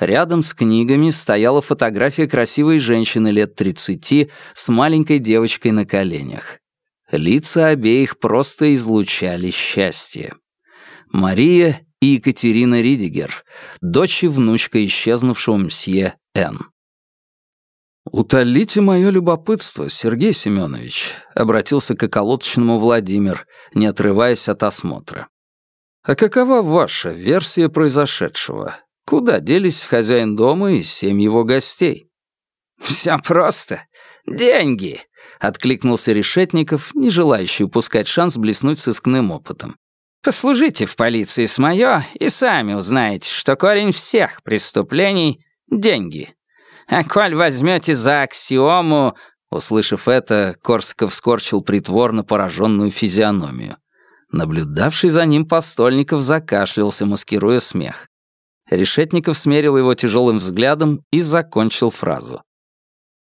Рядом с книгами стояла фотография красивой женщины лет 30 с маленькой девочкой на коленях. Лица обеих просто излучали счастье. Мария и Екатерина Ридигер, дочь и внучка исчезнувшего мсье Н. «Утолите мое любопытство, Сергей Семенович», — обратился к околоточному Владимир, не отрываясь от осмотра. «А какова ваша версия произошедшего? Куда делись хозяин дома и семь его гостей?» «Все просто. Деньги», — откликнулся Решетников, не желающий упускать шанс блеснуть сыскным опытом. «Послужите в полиции с моё, и сами узнаете, что корень всех преступлений — деньги». А коль возьмете за аксиому...» Услышав это, Корсаков скорчил притворно пораженную физиономию. Наблюдавший за ним Постольников закашлялся, маскируя смех. Решетников смерил его тяжелым взглядом и закончил фразу.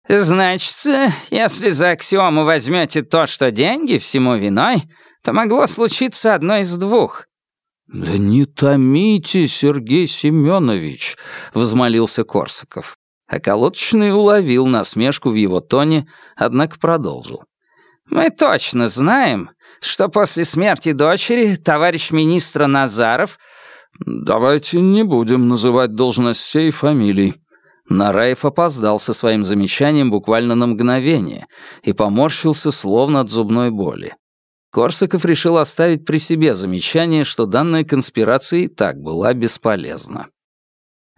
«Значит, если за аксиому возьмете то, что деньги всему виной, то могло случиться одно из двух». «Да не томите, Сергей Семенович», — взмолился Корсаков. А колодочный уловил насмешку в его тоне, однако продолжил. «Мы точно знаем, что после смерти дочери товарищ министра Назаров...» «Давайте не будем называть должностей и фамилий». Нараев опоздал со своим замечанием буквально на мгновение и поморщился словно от зубной боли. Корсаков решил оставить при себе замечание, что данная конспирация и так была бесполезна.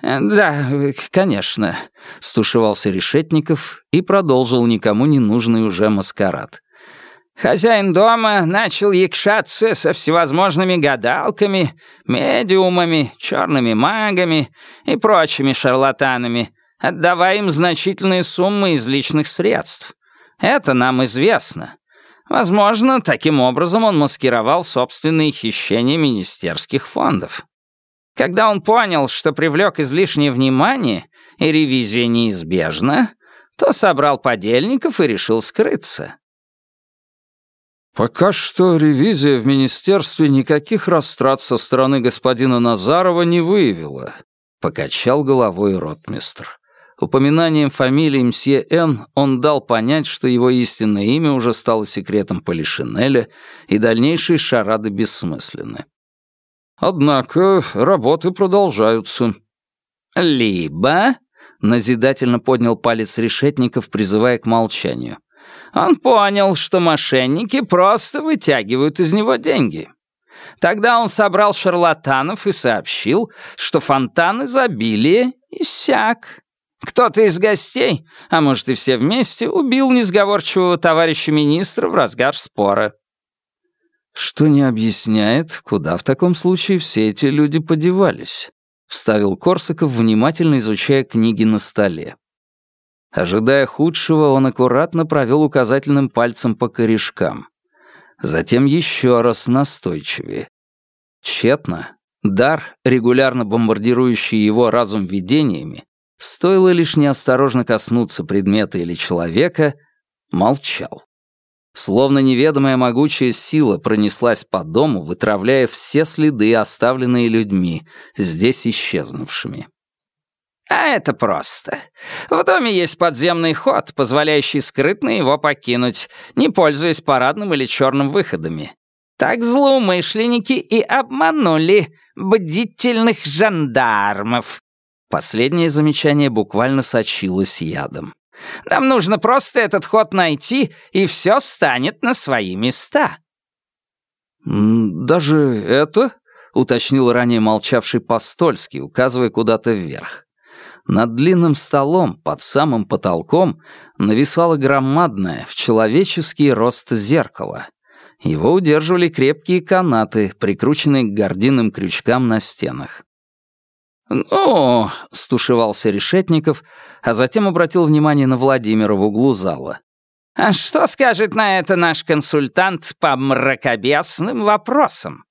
Э, «Да, конечно», — стушевался Решетников и продолжил никому не нужный уже маскарад. Хозяин дома начал якшаться со всевозможными гадалками, медиумами, черными магами и прочими шарлатанами, отдавая им значительные суммы из личных средств. Это нам известно. Возможно, таким образом он маскировал собственные хищения министерских фондов. Когда он понял, что привлек излишнее внимание и ревизия неизбежна, то собрал подельников и решил скрыться. «Пока что ревизия в министерстве никаких растрат со стороны господина Назарова не выявила», — покачал головой ротмистр. Упоминанием фамилии мсье Н он дал понять, что его истинное имя уже стало секретом Полишинеля, и дальнейшие шарады бессмысленны. Однако работы продолжаются. Либо, назидательно поднял палец Решетников, призывая к молчанию, он понял, что мошенники просто вытягивают из него деньги. Тогда он собрал шарлатанов и сообщил, что фонтан изобилия иссяк. Кто-то из гостей, а может и все вместе, убил несговорчивого товарища министра в разгар спора. «Что не объясняет, куда в таком случае все эти люди подевались», — вставил Корсаков, внимательно изучая книги на столе. Ожидая худшего, он аккуратно провел указательным пальцем по корешкам. Затем еще раз настойчивее. Тщетно. Дар, регулярно бомбардирующий его разум видениями, стоило лишь неосторожно коснуться предмета или человека, молчал. Словно неведомая могучая сила пронеслась по дому, вытравляя все следы, оставленные людьми, здесь исчезнувшими. А это просто. В доме есть подземный ход, позволяющий скрытно его покинуть, не пользуясь парадным или черным выходами. Так злоумышленники и обманули бдительных жандармов. Последнее замечание буквально сочилось ядом. Нам нужно просто этот ход найти, и все встанет на свои места». «Даже это?» — уточнил ранее молчавший Постольский, указывая куда-то вверх. Над длинным столом, под самым потолком, нависало громадное, в человеческий рост зеркало. Его удерживали крепкие канаты, прикрученные к гординным крючкам на стенах. «Ну», — стушевался Решетников, а затем обратил внимание на Владимира в углу зала. А что скажет на это наш консультант по мракобесным вопросам?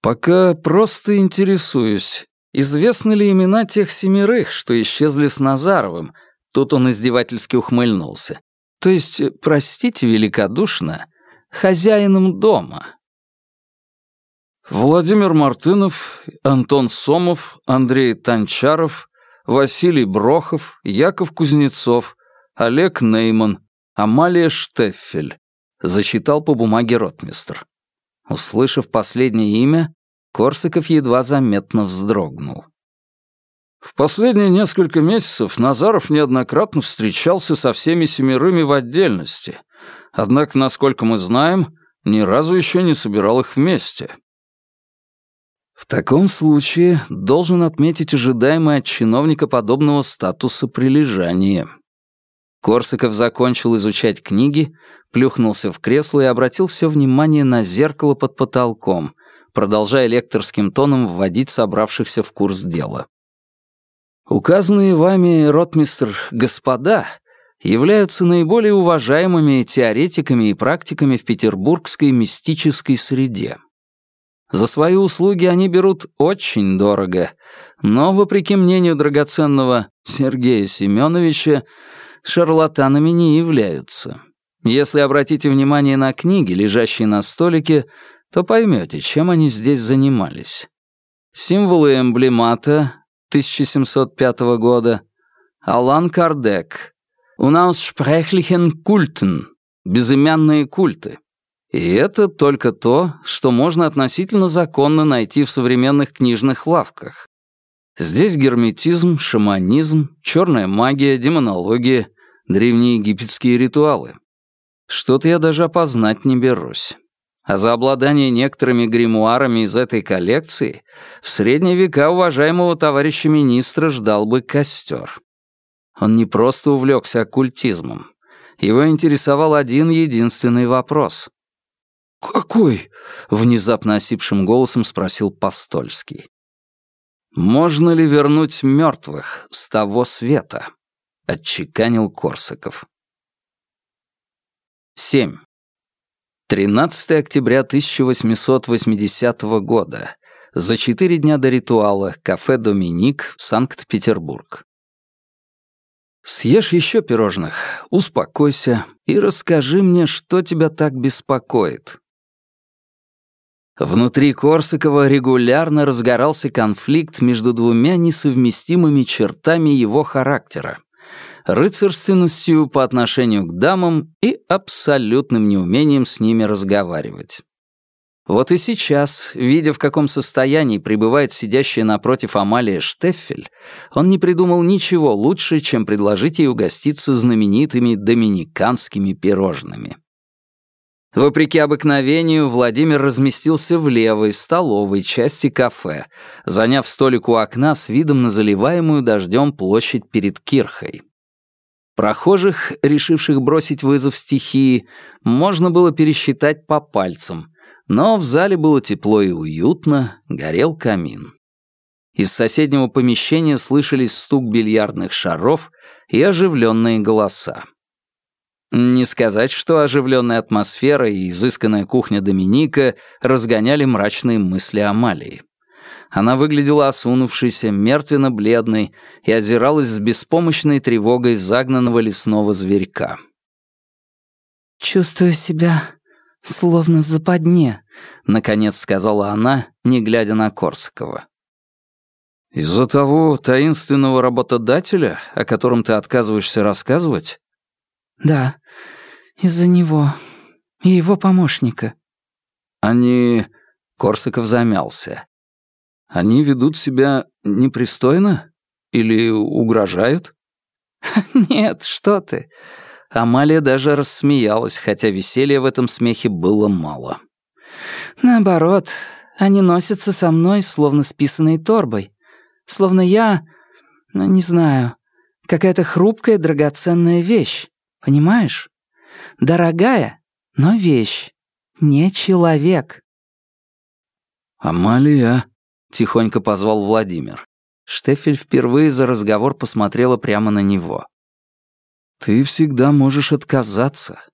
Пока просто интересуюсь, известны ли имена тех семерых, что исчезли с Назаровым? Тут он издевательски ухмыльнулся. То есть, простите великодушно, хозяином дома. Владимир Мартынов, Антон Сомов, Андрей Танчаров, Василий Брохов, Яков Кузнецов, Олег Нейман, Амалия Штеффель, зачитал по бумаге ротмистр. Услышав последнее имя, Корсаков едва заметно вздрогнул. В последние несколько месяцев Назаров неоднократно встречался со всеми семерыми в отдельности, однако, насколько мы знаем, ни разу еще не собирал их вместе. В таком случае должен отметить ожидаемое от чиновника подобного статуса прилежание. Корсаков закончил изучать книги, плюхнулся в кресло и обратил все внимание на зеркало под потолком, продолжая лекторским тоном вводить собравшихся в курс дела. Указанные вами, ротмистр, господа, являются наиболее уважаемыми теоретиками и практиками в петербургской мистической среде. За свои услуги они берут очень дорого, но, вопреки мнению драгоценного Сергея Семеновича, шарлатанами не являются. Если обратите внимание на книги, лежащие на столике, то поймете, чем они здесь занимались. Символы эмблемата 1705 года, Алан Кардек, Unaussprechlichen Kulten, безымянные культы. И это только то, что можно относительно законно найти в современных книжных лавках. Здесь герметизм, шаманизм, черная магия, демонология, древние египетские ритуалы. Что-то я даже опознать не берусь. А за обладание некоторыми гримуарами из этой коллекции в средние века уважаемого товарища министра ждал бы костер. Он не просто увлекся оккультизмом. Его интересовал один единственный вопрос. «Какой?» — внезапно осипшим голосом спросил Постольский. «Можно ли вернуть мертвых с того света?» — отчеканил Корсаков. 7. 13 октября 1880 года. За четыре дня до ритуала. Кафе «Доминик», Санкт-Петербург. Съешь еще пирожных, успокойся и расскажи мне, что тебя так беспокоит. Внутри Корсакова регулярно разгорался конфликт между двумя несовместимыми чертами его характера — рыцарственностью по отношению к дамам и абсолютным неумением с ними разговаривать. Вот и сейчас, видя, в каком состоянии пребывает сидящая напротив Амалия Штеффель, он не придумал ничего лучше, чем предложить ей угоститься знаменитыми доминиканскими пирожными. Вопреки обыкновению, Владимир разместился в левой, столовой части кафе, заняв столик у окна с видом на заливаемую дождем площадь перед Кирхой. Прохожих, решивших бросить вызов стихии, можно было пересчитать по пальцам, но в зале было тепло и уютно, горел камин. Из соседнего помещения слышались стук бильярдных шаров и оживленные голоса. Не сказать, что оживленная атмосфера и изысканная кухня Доминика разгоняли мрачные мысли Амалии. Она выглядела осунувшейся, мертвенно-бледной и озиралась с беспомощной тревогой загнанного лесного зверька. «Чувствую себя словно в западне», — наконец сказала она, не глядя на Корсакова. «Из-за того таинственного работодателя, о котором ты отказываешься рассказывать?» «Да, из-за него. И его помощника». «Они...» — Корсаков замялся. «Они ведут себя непристойно? Или угрожают?» «Нет, что ты». Амалия даже рассмеялась, хотя веселья в этом смехе было мало. «Наоборот, они носятся со мной, словно с писаной торбой. Словно я, ну, не знаю, какая-то хрупкая драгоценная вещь. Понимаешь? Дорогая, но вещь. Не человек. «Амалия», — тихонько позвал Владимир. Штефель впервые за разговор посмотрела прямо на него. Ты всегда можешь отказаться,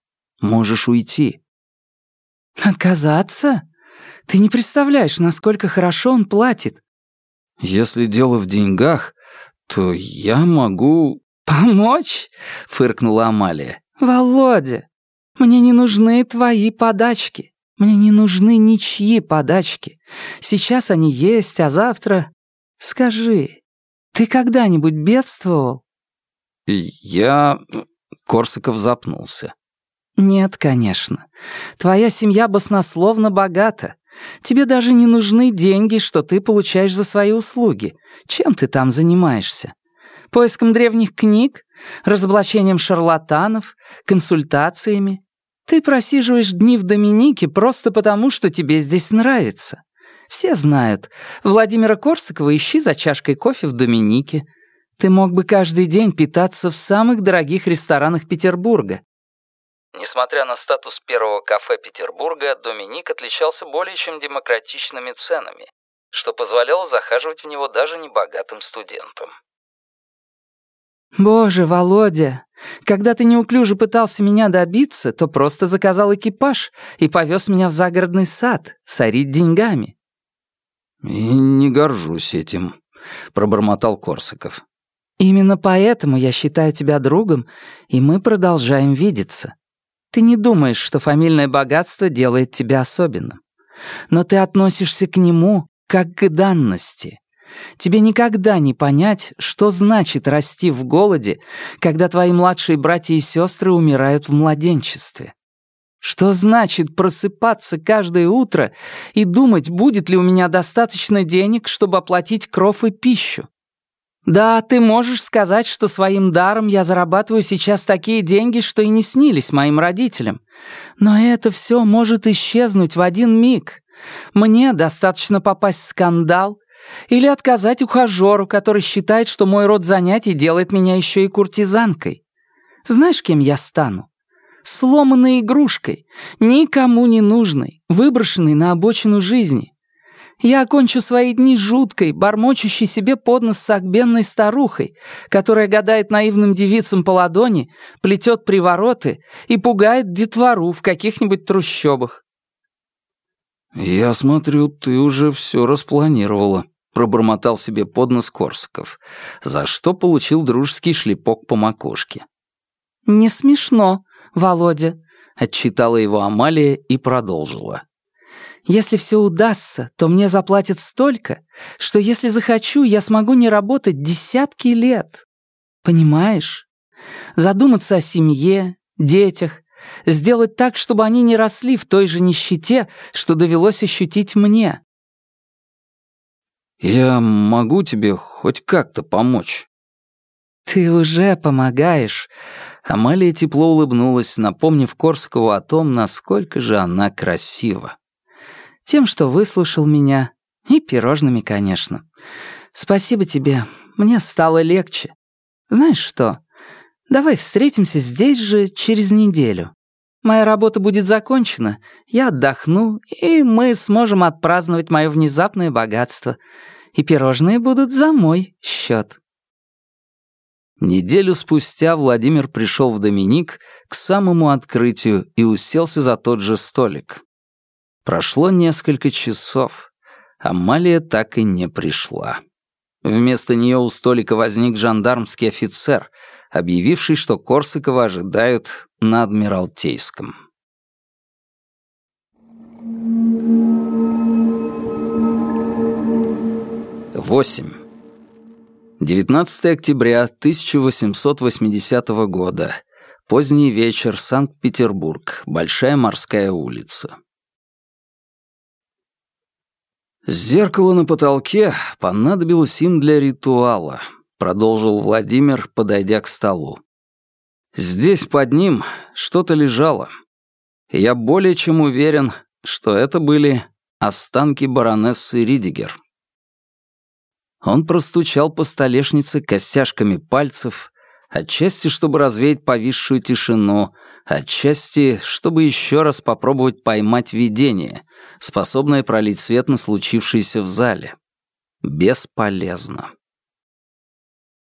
можешь уйти. Отказаться? Ты не представляешь, насколько хорошо он платит. Если дело в деньгах, то я могу... «Помочь?» — фыркнула Амалия. «Володя, мне не нужны твои подачки. Мне не нужны ничьи подачки. Сейчас они есть, а завтра... Скажи, ты когда-нибудь бедствовал?» «Я...» — Корсаков запнулся. «Нет, конечно. Твоя семья баснословно богата. Тебе даже не нужны деньги, что ты получаешь за свои услуги. Чем ты там занимаешься? Поиском древних книг? Разоблачением шарлатанов? Консультациями? Ты просиживаешь дни в Доминике просто потому, что тебе здесь нравится. Все знают. Владимира Корсакова ищи за чашкой кофе в Доминике. Ты мог бы каждый день питаться в самых дорогих ресторанах Петербурга. Несмотря на статус первого кафе Петербурга, Доминик отличался более чем демократичными ценами, что позволяло захаживать в него даже небогатым студентам. «Боже, Володя, когда ты неуклюже пытался меня добиться, то просто заказал экипаж и повез меня в загородный сад сорить деньгами». «И не горжусь этим», — пробормотал Корсаков. «Именно поэтому я считаю тебя другом, и мы продолжаем видеться. Ты не думаешь, что фамильное богатство делает тебя особенным. Но ты относишься к нему как к данности. Тебе никогда не понять, что значит расти в голоде, когда твои младшие братья и сестры умирают в младенчестве. Что значит просыпаться каждое утро и думать, будет ли у меня достаточно денег, чтобы оплатить кров и пищу? Да, ты можешь сказать, что своим даром я зарабатываю сейчас такие деньги, что и не снились моим родителям. Но это все может исчезнуть в один миг. Мне достаточно попасть в скандал, или отказать ухажеру, который считает, что мой род занятий делает меня еще и куртизанкой. Знаешь, кем я стану? Сломанной игрушкой, никому не нужной, выброшенной на обочину жизни. Я окончу свои дни жуткой, бормочущей себе под нос сагбенной старухой, которая гадает наивным девицам по ладони, плетет привороты и пугает детвору в каких-нибудь трущобах. «Я смотрю, ты уже все распланировала», пробормотал себе под нос Корсаков, за что получил дружеский шлепок по макушке. «Не смешно, Володя», — отчитала его Амалия и продолжила. «Если все удастся, то мне заплатят столько, что если захочу, я смогу не работать десятки лет. Понимаешь? Задуматься о семье, детях, сделать так, чтобы они не росли в той же нищете, что довелось ощутить мне. «Я могу тебе хоть как-то помочь?» «Ты уже помогаешь». Амалия тепло улыбнулась, напомнив Корсакову о том, насколько же она красива. «Тем, что выслушал меня. И пирожными, конечно. Спасибо тебе. Мне стало легче. Знаешь что? Давай встретимся здесь же через неделю. Моя работа будет закончена, я отдохну, и мы сможем отпраздновать мое внезапное богатство. И пирожные будут за мой счет. Неделю спустя Владимир пришел в Доминик к самому открытию и уселся за тот же столик. Прошло несколько часов. Амалия так и не пришла. Вместо нее у столика возник жандармский офицер, объявивший, что Корсакова ожидают на Адмиралтейском. Восемь. 19 октября 1880 года. Поздний вечер, Санкт-Петербург, Большая морская улица. Зеркало на потолке понадобилось им для ритуала, продолжил Владимир, подойдя к столу. Здесь под ним что-то лежало. Я более чем уверен, что это были останки баронессы Ридигер. Он простучал по столешнице костяшками пальцев, отчасти, чтобы развеять повисшую тишину, отчасти, чтобы еще раз попробовать поймать видение, способное пролить свет на случившееся в зале. Бесполезно.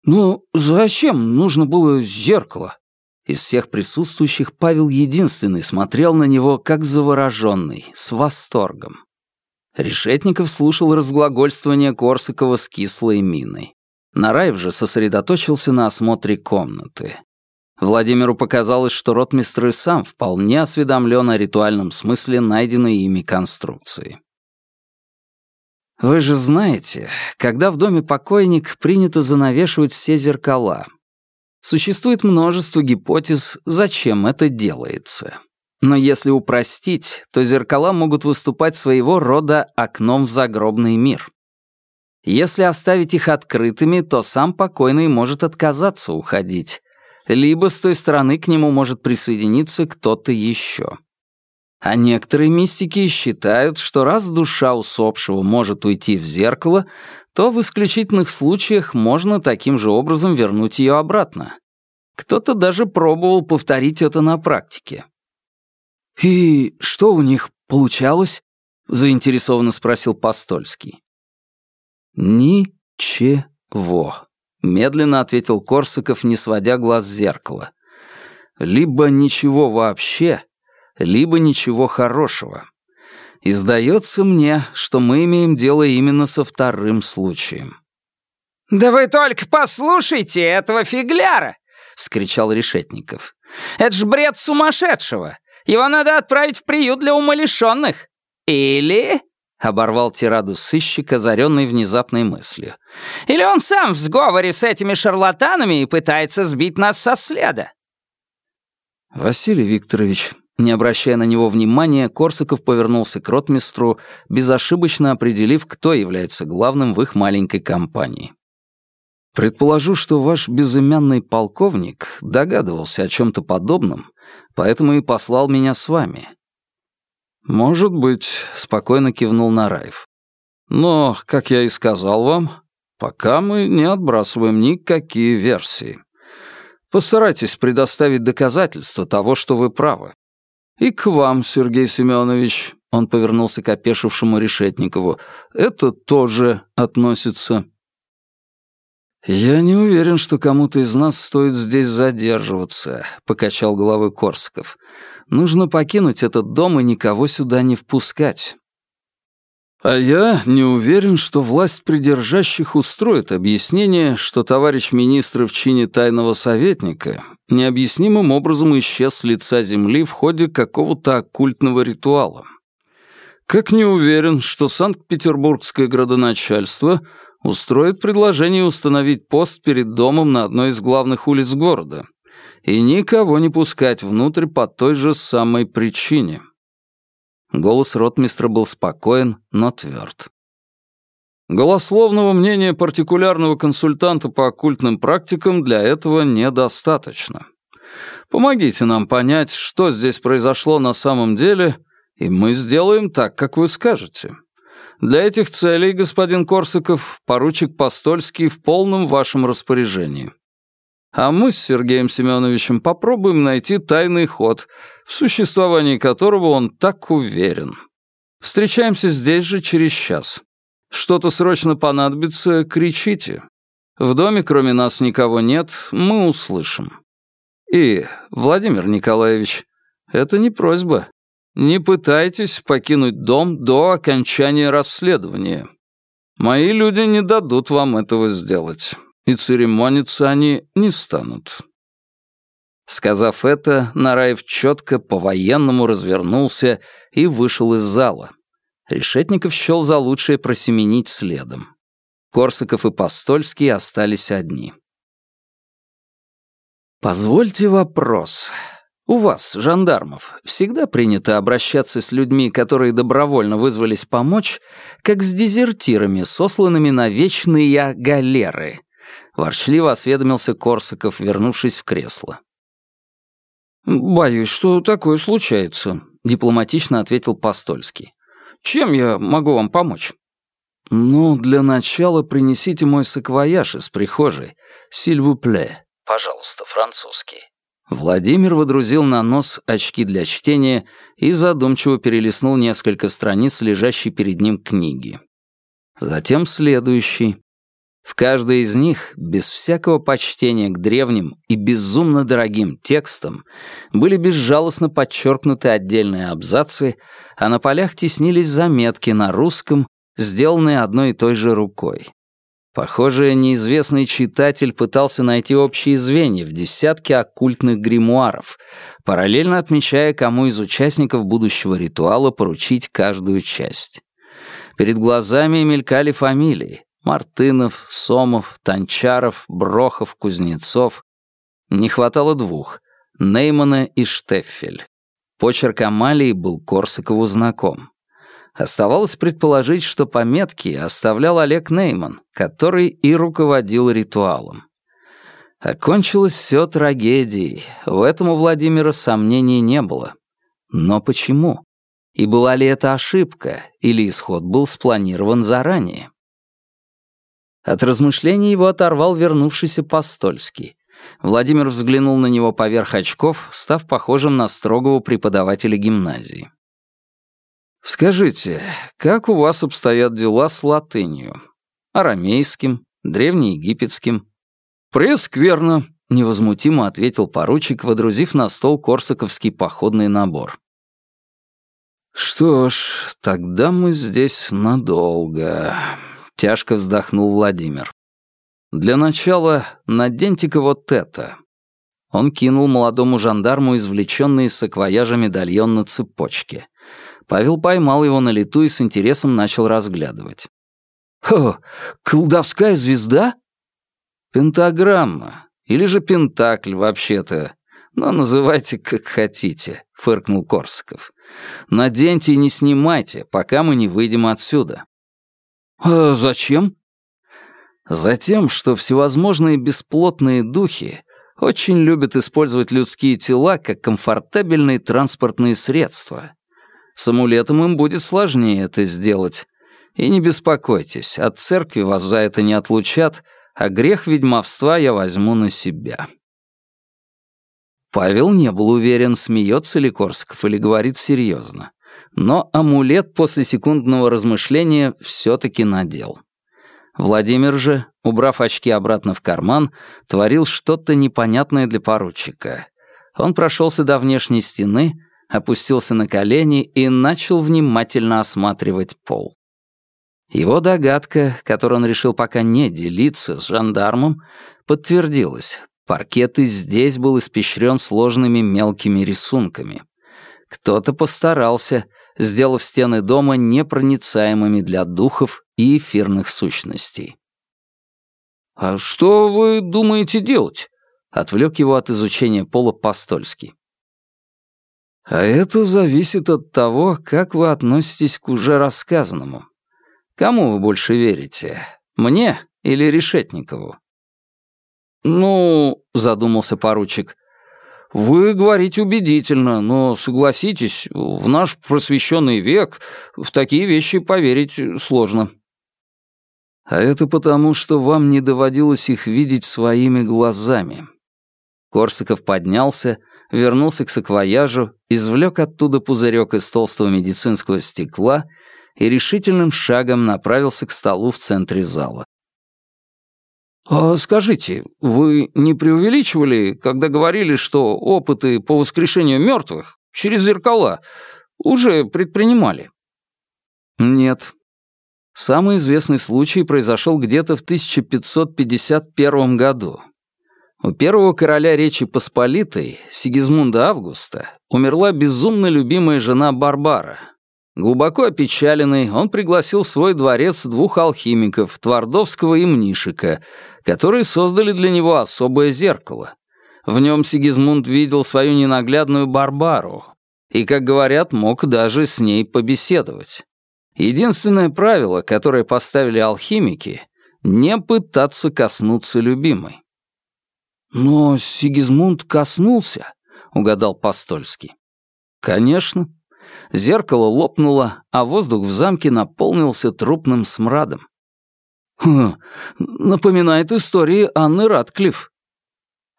«Ну, зачем нужно было зеркало?» Из всех присутствующих Павел единственный смотрел на него как завороженный, с восторгом. Решетников слушал разглагольствование Корсакова с кислой миной. Нараев же сосредоточился на осмотре комнаты. Владимиру показалось, что ротмистр и сам вполне осведомлен о ритуальном смысле найденной ими конструкции. Вы же знаете, когда в доме покойник принято занавешивать все зеркала. Существует множество гипотез, зачем это делается. Но если упростить, то зеркала могут выступать своего рода окном в загробный мир. Если оставить их открытыми, то сам покойный может отказаться уходить, либо с той стороны к нему может присоединиться кто-то еще. А некоторые мистики считают, что раз душа усопшего может уйти в зеркало, то в исключительных случаях можно таким же образом вернуть ее обратно. Кто-то даже пробовал повторить это на практике. «И что у них получалось?» — заинтересованно спросил Постольский. «Ничего», — медленно ответил Корсаков, не сводя глаз с зеркала. «Либо ничего вообще, либо ничего хорошего. И сдается мне, что мы имеем дело именно со вторым случаем. «Да вы только послушайте этого фигляра!» — вскричал Решетников. «Это ж бред сумасшедшего! Его надо отправить в приют для умалишенных! Или...» — оборвал тираду сыщик, озаренный внезапной мыслью. «Или он сам в сговоре с этими шарлатанами и пытается сбить нас со следа?» «Василий Викторович, не обращая на него внимания, Корсаков повернулся к ротмистру, безошибочно определив, кто является главным в их маленькой компании. «Предположу, что ваш безымянный полковник догадывался о чем-то подобном, поэтому и послал меня с вами». «Может быть», — спокойно кивнул Нараев. «Но, как я и сказал вам, пока мы не отбрасываем никакие версии. Постарайтесь предоставить доказательства того, что вы правы. «И к вам, Сергей Семенович», — он повернулся к опешившему Решетникову, — «это тоже относится». «Я не уверен, что кому-то из нас стоит здесь задерживаться», — покачал головой Корсаков. «Нужно покинуть этот дом и никого сюда не впускать. А я не уверен, что власть придержащих устроит объяснение, что товарищ министр в чине тайного советника необъяснимым образом исчез с лица земли в ходе какого-то оккультного ритуала. Как не уверен, что Санкт-Петербургское градоначальство устроит предложение установить пост перед домом на одной из главных улиц города и никого не пускать внутрь по той же самой причине. Голос ротмистра был спокоен, но тверд. Голословного мнения партикулярного консультанта по оккультным практикам для этого недостаточно. Помогите нам понять, что здесь произошло на самом деле, и мы сделаем так, как вы скажете. Для этих целей, господин Корсаков, поручик Постольский в полном вашем распоряжении. А мы с Сергеем Семеновичем попробуем найти тайный ход, в существовании которого он так уверен. Встречаемся здесь же через час. Что-то срочно понадобится, кричите. В доме кроме нас никого нет, мы услышим. И, Владимир Николаевич, это не просьба. Не пытайтесь покинуть дом до окончания расследования. Мои люди не дадут вам этого сделать и церемониться они не станут. Сказав это, Нараев четко по-военному развернулся и вышел из зала. Решетников счел за лучшее просеменить следом. Корсаков и Постольский остались одни. «Позвольте вопрос. У вас, жандармов, всегда принято обращаться с людьми, которые добровольно вызвались помочь, как с дезертирами, сосланными на вечные галеры?» Ворчливо осведомился Корсаков, вернувшись в кресло. «Боюсь, что такое случается», — дипломатично ответил Постольский. «Чем я могу вам помочь?» «Ну, для начала принесите мой саквояж из прихожей. Сильвупле». «Пожалуйста, французский». Владимир водрузил на нос очки для чтения и задумчиво перелистнул несколько страниц лежащей перед ним книги. Затем следующий, В каждой из них, без всякого почтения к древним и безумно дорогим текстам, были безжалостно подчеркнуты отдельные абзацы, а на полях теснились заметки на русском, сделанные одной и той же рукой. Похоже, неизвестный читатель пытался найти общие звенья в десятке оккультных гримуаров, параллельно отмечая, кому из участников будущего ритуала поручить каждую часть. Перед глазами мелькали фамилии — Мартынов, Сомов, Танчаров, Брохов, Кузнецов. Не хватало двух — Неймана и Штеффель. Почерк Амалии был Корсакову знаком. Оставалось предположить, что пометки оставлял Олег Нейман, который и руководил ритуалом. Окончилось все трагедией, в этом у Владимира сомнений не было. Но почему? И была ли это ошибка, или исход был спланирован заранее? От размышлений его оторвал вернувшийся Постольский. Владимир взглянул на него поверх очков, став похожим на строгого преподавателя гимназии. «Скажите, как у вас обстоят дела с латынью? Арамейским, древнеегипетским?» «Прескверно», — невозмутимо ответил поручик, водрузив на стол корсаковский походный набор. «Что ж, тогда мы здесь надолго», — тяжко вздохнул Владимир. «Для начала наденьте-ка вот это». Он кинул молодому жандарму извлеченный из саквояжа медальон на цепочке — Павел поймал его на лету и с интересом начал разглядывать. «Хо, колдовская звезда?» «Пентаграмма. Или же пентакль, вообще-то. Но называйте как хотите», — фыркнул Корсаков. «Наденьте и не снимайте, пока мы не выйдем отсюда». «А зачем?» Затем, что всевозможные бесплотные духи очень любят использовать людские тела как комфортабельные транспортные средства. С амулетом им будет сложнее это сделать. И не беспокойтесь, от церкви вас за это не отлучат, а грех ведьмовства я возьму на себя». Павел не был уверен, смеется ли Корсаков или говорит серьезно. Но амулет после секундного размышления все-таки надел. Владимир же, убрав очки обратно в карман, творил что-то непонятное для поручика. Он прошелся до внешней стены, опустился на колени и начал внимательно осматривать пол. Его догадка, которую он решил пока не делиться с жандармом, подтвердилась. Паркет и здесь был испещрен сложными мелкими рисунками. Кто-то постарался, сделав стены дома непроницаемыми для духов и эфирных сущностей. «А что вы думаете делать?» — отвлек его от изучения пола Постольский. А это зависит от того, как вы относитесь к уже рассказанному. Кому вы больше верите, мне или Решетникову? «Ну», — задумался поручик, — «вы говорите убедительно, но, согласитесь, в наш просвещенный век в такие вещи поверить сложно». «А это потому, что вам не доводилось их видеть своими глазами». Корсаков поднялся, вернулся к саквояжу, извлек оттуда пузырек из толстого медицинского стекла и решительным шагом направился к столу в центре зала. «А скажите, вы не преувеличивали, когда говорили, что опыты по воскрешению мертвых через зеркала уже предпринимали?» «Нет. Самый известный случай произошел где-то в 1551 году, у первого короля Речи Посполитой, Сигизмунда Августа, умерла безумно любимая жена Барбара. Глубоко опечаленный, он пригласил в свой дворец двух алхимиков, Твардовского и Мнишика, которые создали для него особое зеркало. В нем Сигизмунд видел свою ненаглядную Барбару и, как говорят, мог даже с ней побеседовать. Единственное правило, которое поставили алхимики — не пытаться коснуться любимой. «Но Сигизмунд коснулся», — угадал Постольский. «Конечно». Зеркало лопнуло, а воздух в замке наполнился трупным смрадом. «Хм, напоминает истории Анны Ратклифф».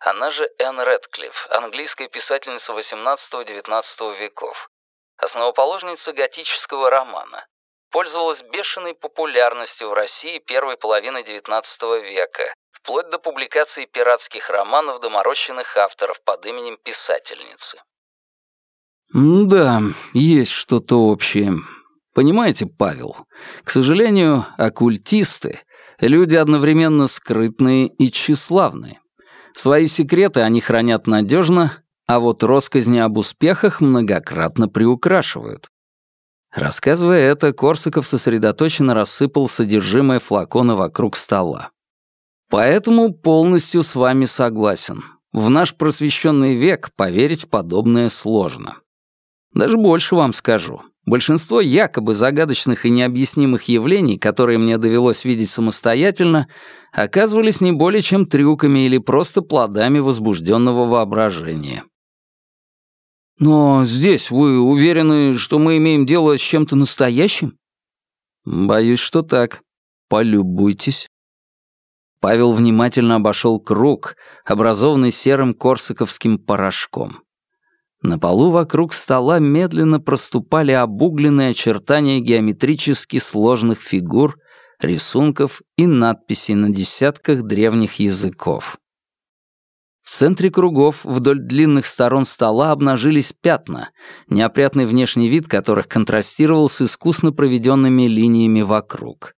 Она же Энн Рэдклифф, английская писательница XVIII-XIX веков, основоположница готического романа. пользовалась бешеной популярностью в России первой половины XIX века, вплоть до публикации пиратских романов доморощенных авторов под именем писательницы. «Да, есть что-то общее. Понимаете, Павел, к сожалению, оккультисты — люди одновременно скрытные и тщеславные. Свои секреты они хранят надежно, а вот росказни об успехах многократно приукрашивают. Рассказывая это, Корсаков сосредоточенно рассыпал содержимое флакона вокруг стола. Поэтому полностью с вами согласен. В наш просвещенный век поверить подобное сложно. Даже больше вам скажу. Большинство якобы загадочных и необъяснимых явлений, которые мне довелось видеть самостоятельно, оказывались не более чем трюками или просто плодами возбужденного воображения. «Но здесь вы уверены, что мы имеем дело с чем-то настоящим?» «Боюсь, что так. Полюбуйтесь». Павел внимательно обошел круг, образованный серым корсаковским порошком. На полу вокруг стола медленно проступали обугленные очертания геометрически сложных фигур, рисунков и надписей на десятках древних языков. В центре кругов вдоль длинных сторон стола обнажились пятна, неопрятный внешний вид которых контрастировал с искусно проведенными линиями вокруг.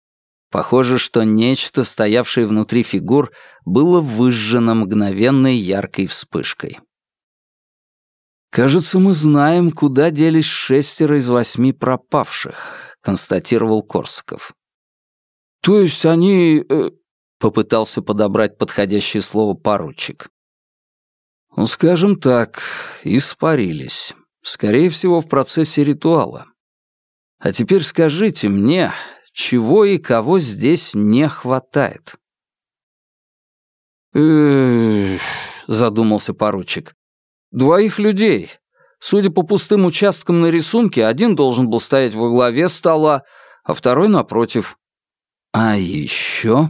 Похоже, что нечто, стоявшее внутри фигур, было выжжено мгновенной яркой вспышкой. «Кажется, мы знаем, куда делись шестеро из восьми пропавших», — констатировал Корсаков. «То есть они...» э, — попытался подобрать подходящее слово поручик. Ну, скажем так, испарились. Скорее всего, в процессе ритуала. А теперь скажите мне, чего и кого здесь не хватает? «Эх», — задумался поручик. «Двоих людей. Судя по пустым участкам на рисунке, один должен был стоять во главе стола, а второй напротив. А еще...»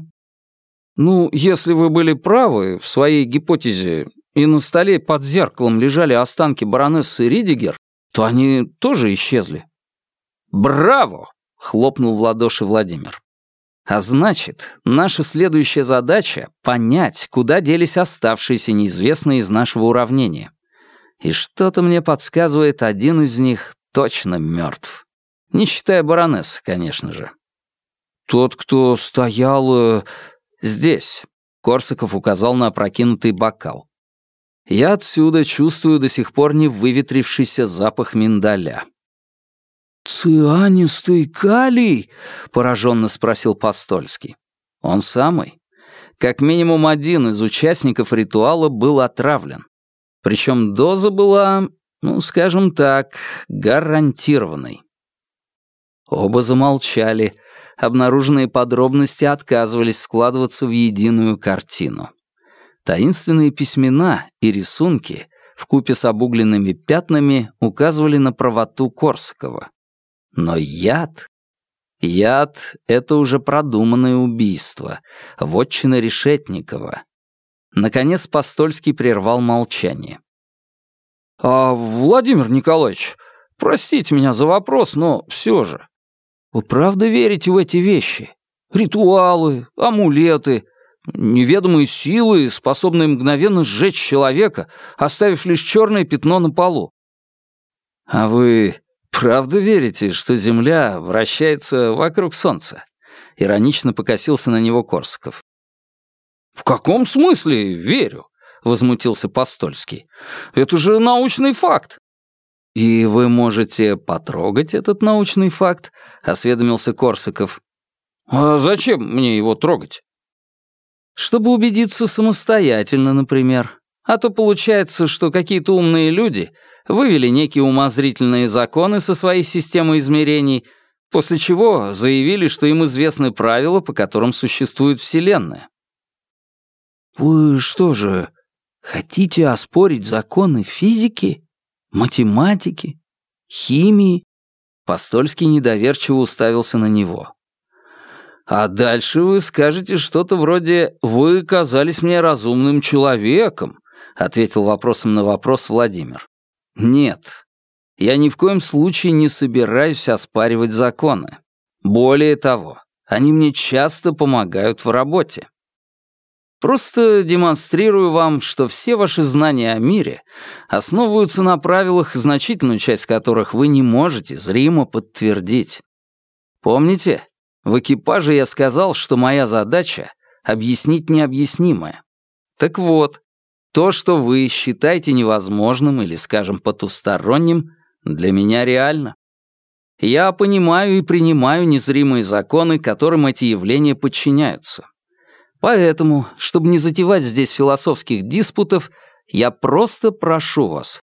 «Ну, если вы были правы в своей гипотезе, и на столе под зеркалом лежали останки баронессы Ридигер, то они тоже исчезли. «Браво!» — хлопнул в ладоши Владимир. «А значит, наша следующая задача — понять, куда делись оставшиеся неизвестные из нашего уравнения. И что-то мне подсказывает, один из них точно мертв. Не считая баронессы, конечно же». «Тот, кто стоял...» э, «Здесь», — Корсаков указал на опрокинутый бокал. Я отсюда чувствую до сих пор не выветрившийся запах миндаля. «Цианистый калий?» — пораженно спросил Постольский. «Он самый. Как минимум один из участников ритуала был отравлен. Причем доза была, ну, скажем так, гарантированной». Оба замолчали. Обнаруженные подробности отказывались складываться в единую картину. Таинственные письмена и рисунки вкупе с обугленными пятнами указывали на правоту Корсакова. Но яд... Яд — это уже продуманное убийство, вотчина Решетникова. Наконец Постольский прервал молчание. «А, Владимир Николаевич, простите меня за вопрос, но все же, вы правда верите в эти вещи? Ритуалы, амулеты, Неведомые силы, способные мгновенно сжечь человека, оставив лишь черное пятно на полу. А вы правда верите, что Земля вращается вокруг Солнца? Иронично покосился на него Корсаков. В каком смысле верю? Возмутился Постольский. Это же научный факт. «И вы можете потрогать этот научный факт?» — осведомился Корсаков. «А зачем мне его трогать?» Чтобы убедиться самостоятельно, например. А то получается, что какие-то умные люди вывели некие умозрительные законы со своей системой измерений, после чего заявили, что им известны правила, по которым существует Вселенная. «Вы что же, хотите оспорить законы физики, математики, химии?» Постольский недоверчиво уставился на него. А дальше вы скажете что-то вроде «Вы казались мне разумным человеком», — ответил вопросом на вопрос Владимир. «Нет, я ни в коем случае не собираюсь оспаривать законы. Более того, они мне часто помогают в работе. Просто демонстрирую вам, что все ваши знания о мире основываются на правилах, значительную часть которых вы не можете зримо подтвердить. Помните, в экипаже я сказал, что моя задача — объяснить необъяснимое. Так вот, то, что вы считаете невозможным или, скажем, потусторонним, для меня реально. Я понимаю и принимаю незримые законы, которым эти явления подчиняются. Поэтому, чтобы не затевать здесь философских диспутов, я просто прошу вас,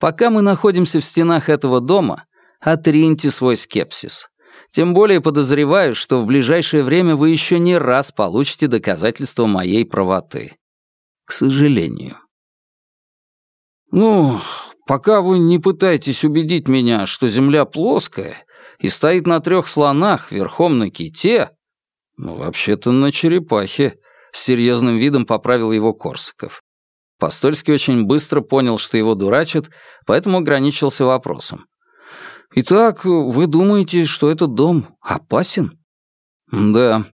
пока мы находимся в стенах этого дома, отриньте свой скепсис. Тем более подозреваю, что в ближайшее время вы еще не раз получите доказательства моей правоты. К сожалению. «Ну, пока вы не пытаетесь убедить меня, что Земля плоская и стоит на трех слонах верхом на ките, вообще-то на черепахе», — с серьезным видом поправил его Корсаков. Постольский очень быстро понял, что его дурачат, поэтому ограничился вопросом. «Итак, вы думаете, что этот дом опасен?» «Да,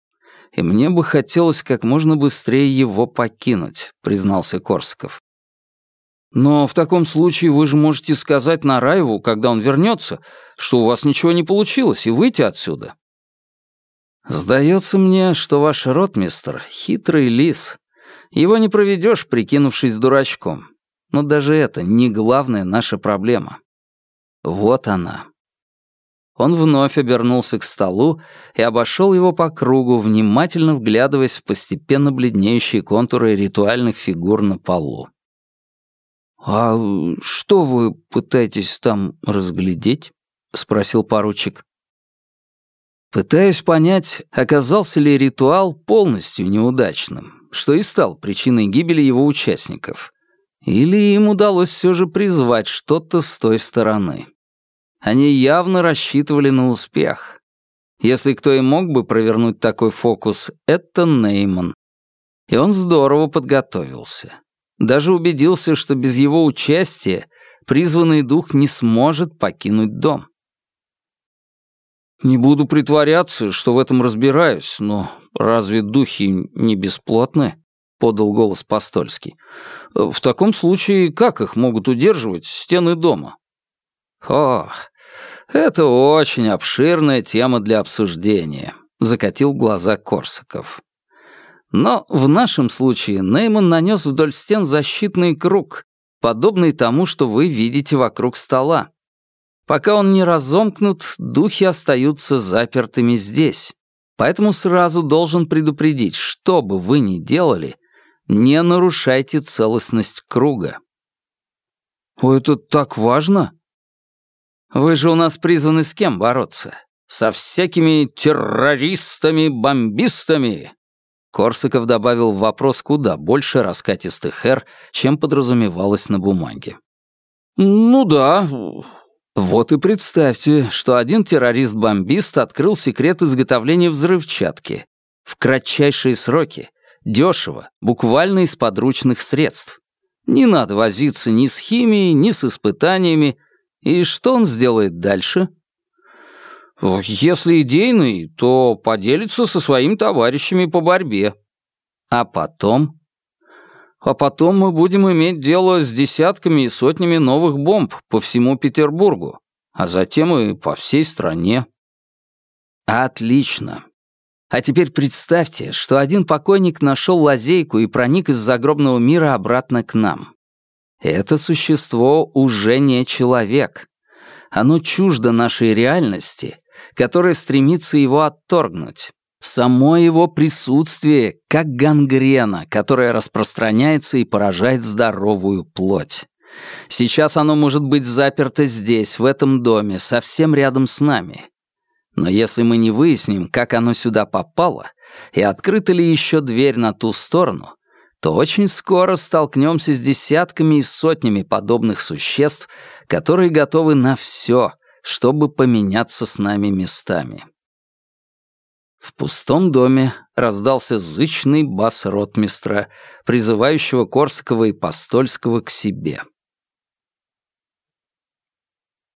и мне бы хотелось как можно быстрее его покинуть», — признался Корсаков. «Но в таком случае вы же можете сказать Нараеву, когда он вернется, что у вас ничего не получилось, и выйти отсюда». «Сдается мне, что ваш ротмистр — хитрый лис. Его не проведешь, прикинувшись дурачком. Но даже это не главная наша проблема. Вот она». Он вновь обернулся к столу и обошел его по кругу, внимательно вглядываясь в постепенно бледнеющие контуры ритуальных фигур на полу. «А что вы пытаетесь там разглядеть?» — спросил поручик. Пытаюсь понять, оказался ли ритуал полностью неудачным, что и стал причиной гибели его участников. Или им удалось все же призвать что-то с той стороны. Они явно рассчитывали на успех. Если кто и мог бы провернуть такой фокус, это Нейман. И он здорово подготовился. Даже убедился, что без его участия призванный дух не сможет покинуть дом. «Не буду притворяться, что в этом разбираюсь, но разве духи не бесплотны?» — подал голос Постольский. «В таком случае как их могут удерживать стены дома?» «Ох, это очень обширная тема для обсуждения», — закатил глаза Корсаков. Но в нашем случае Нейман нанес вдоль стен защитный круг, подобный тому, что вы видите вокруг стола. Пока он не разомкнут, духи остаются запертыми здесь. Поэтому сразу должен предупредить, что бы вы ни делали, не нарушайте целостность круга. «Это так важно?» «Вы же у нас призваны с кем бороться? Со всякими террористами-бомбистами?» Корсаков добавил в вопрос куда больше раскатистых «р», чем подразумевалось на бумаге. «Ну да, вот и представьте, что один террорист-бомбист открыл секрет изготовления взрывчатки. В кратчайшие сроки, дешево, буквально из подручных средств. Не надо возиться ни с химией, ни с испытаниями. И что он сделает дальше? Если идейный, то поделится со своими товарищами по борьбе. А потом а потом мы будем иметь дело с десятками и сотнями новых бомб по всему Петербургу, а затем и по всей стране. Отлично. А теперь представьте, что один покойник нашел лазейку и проник из загробного мира обратно к нам. Это существо уже не человек. Оно чуждо нашей реальности, которая стремится его отторгнуть. Само его присутствие как гангрена, которая распространяется и поражает здоровую плоть. Сейчас оно может быть заперто здесь, в этом доме, совсем рядом с нами. Но если мы не выясним, как оно сюда попало, и открыта ли еще дверь на ту сторону, то очень скоро столкнемся с десятками и сотнями подобных существ, которые готовы на все, чтобы поменяться с нами местами. В пустом доме раздался зычный бас ротмистра, призывающего Корсакова и Постольского к себе.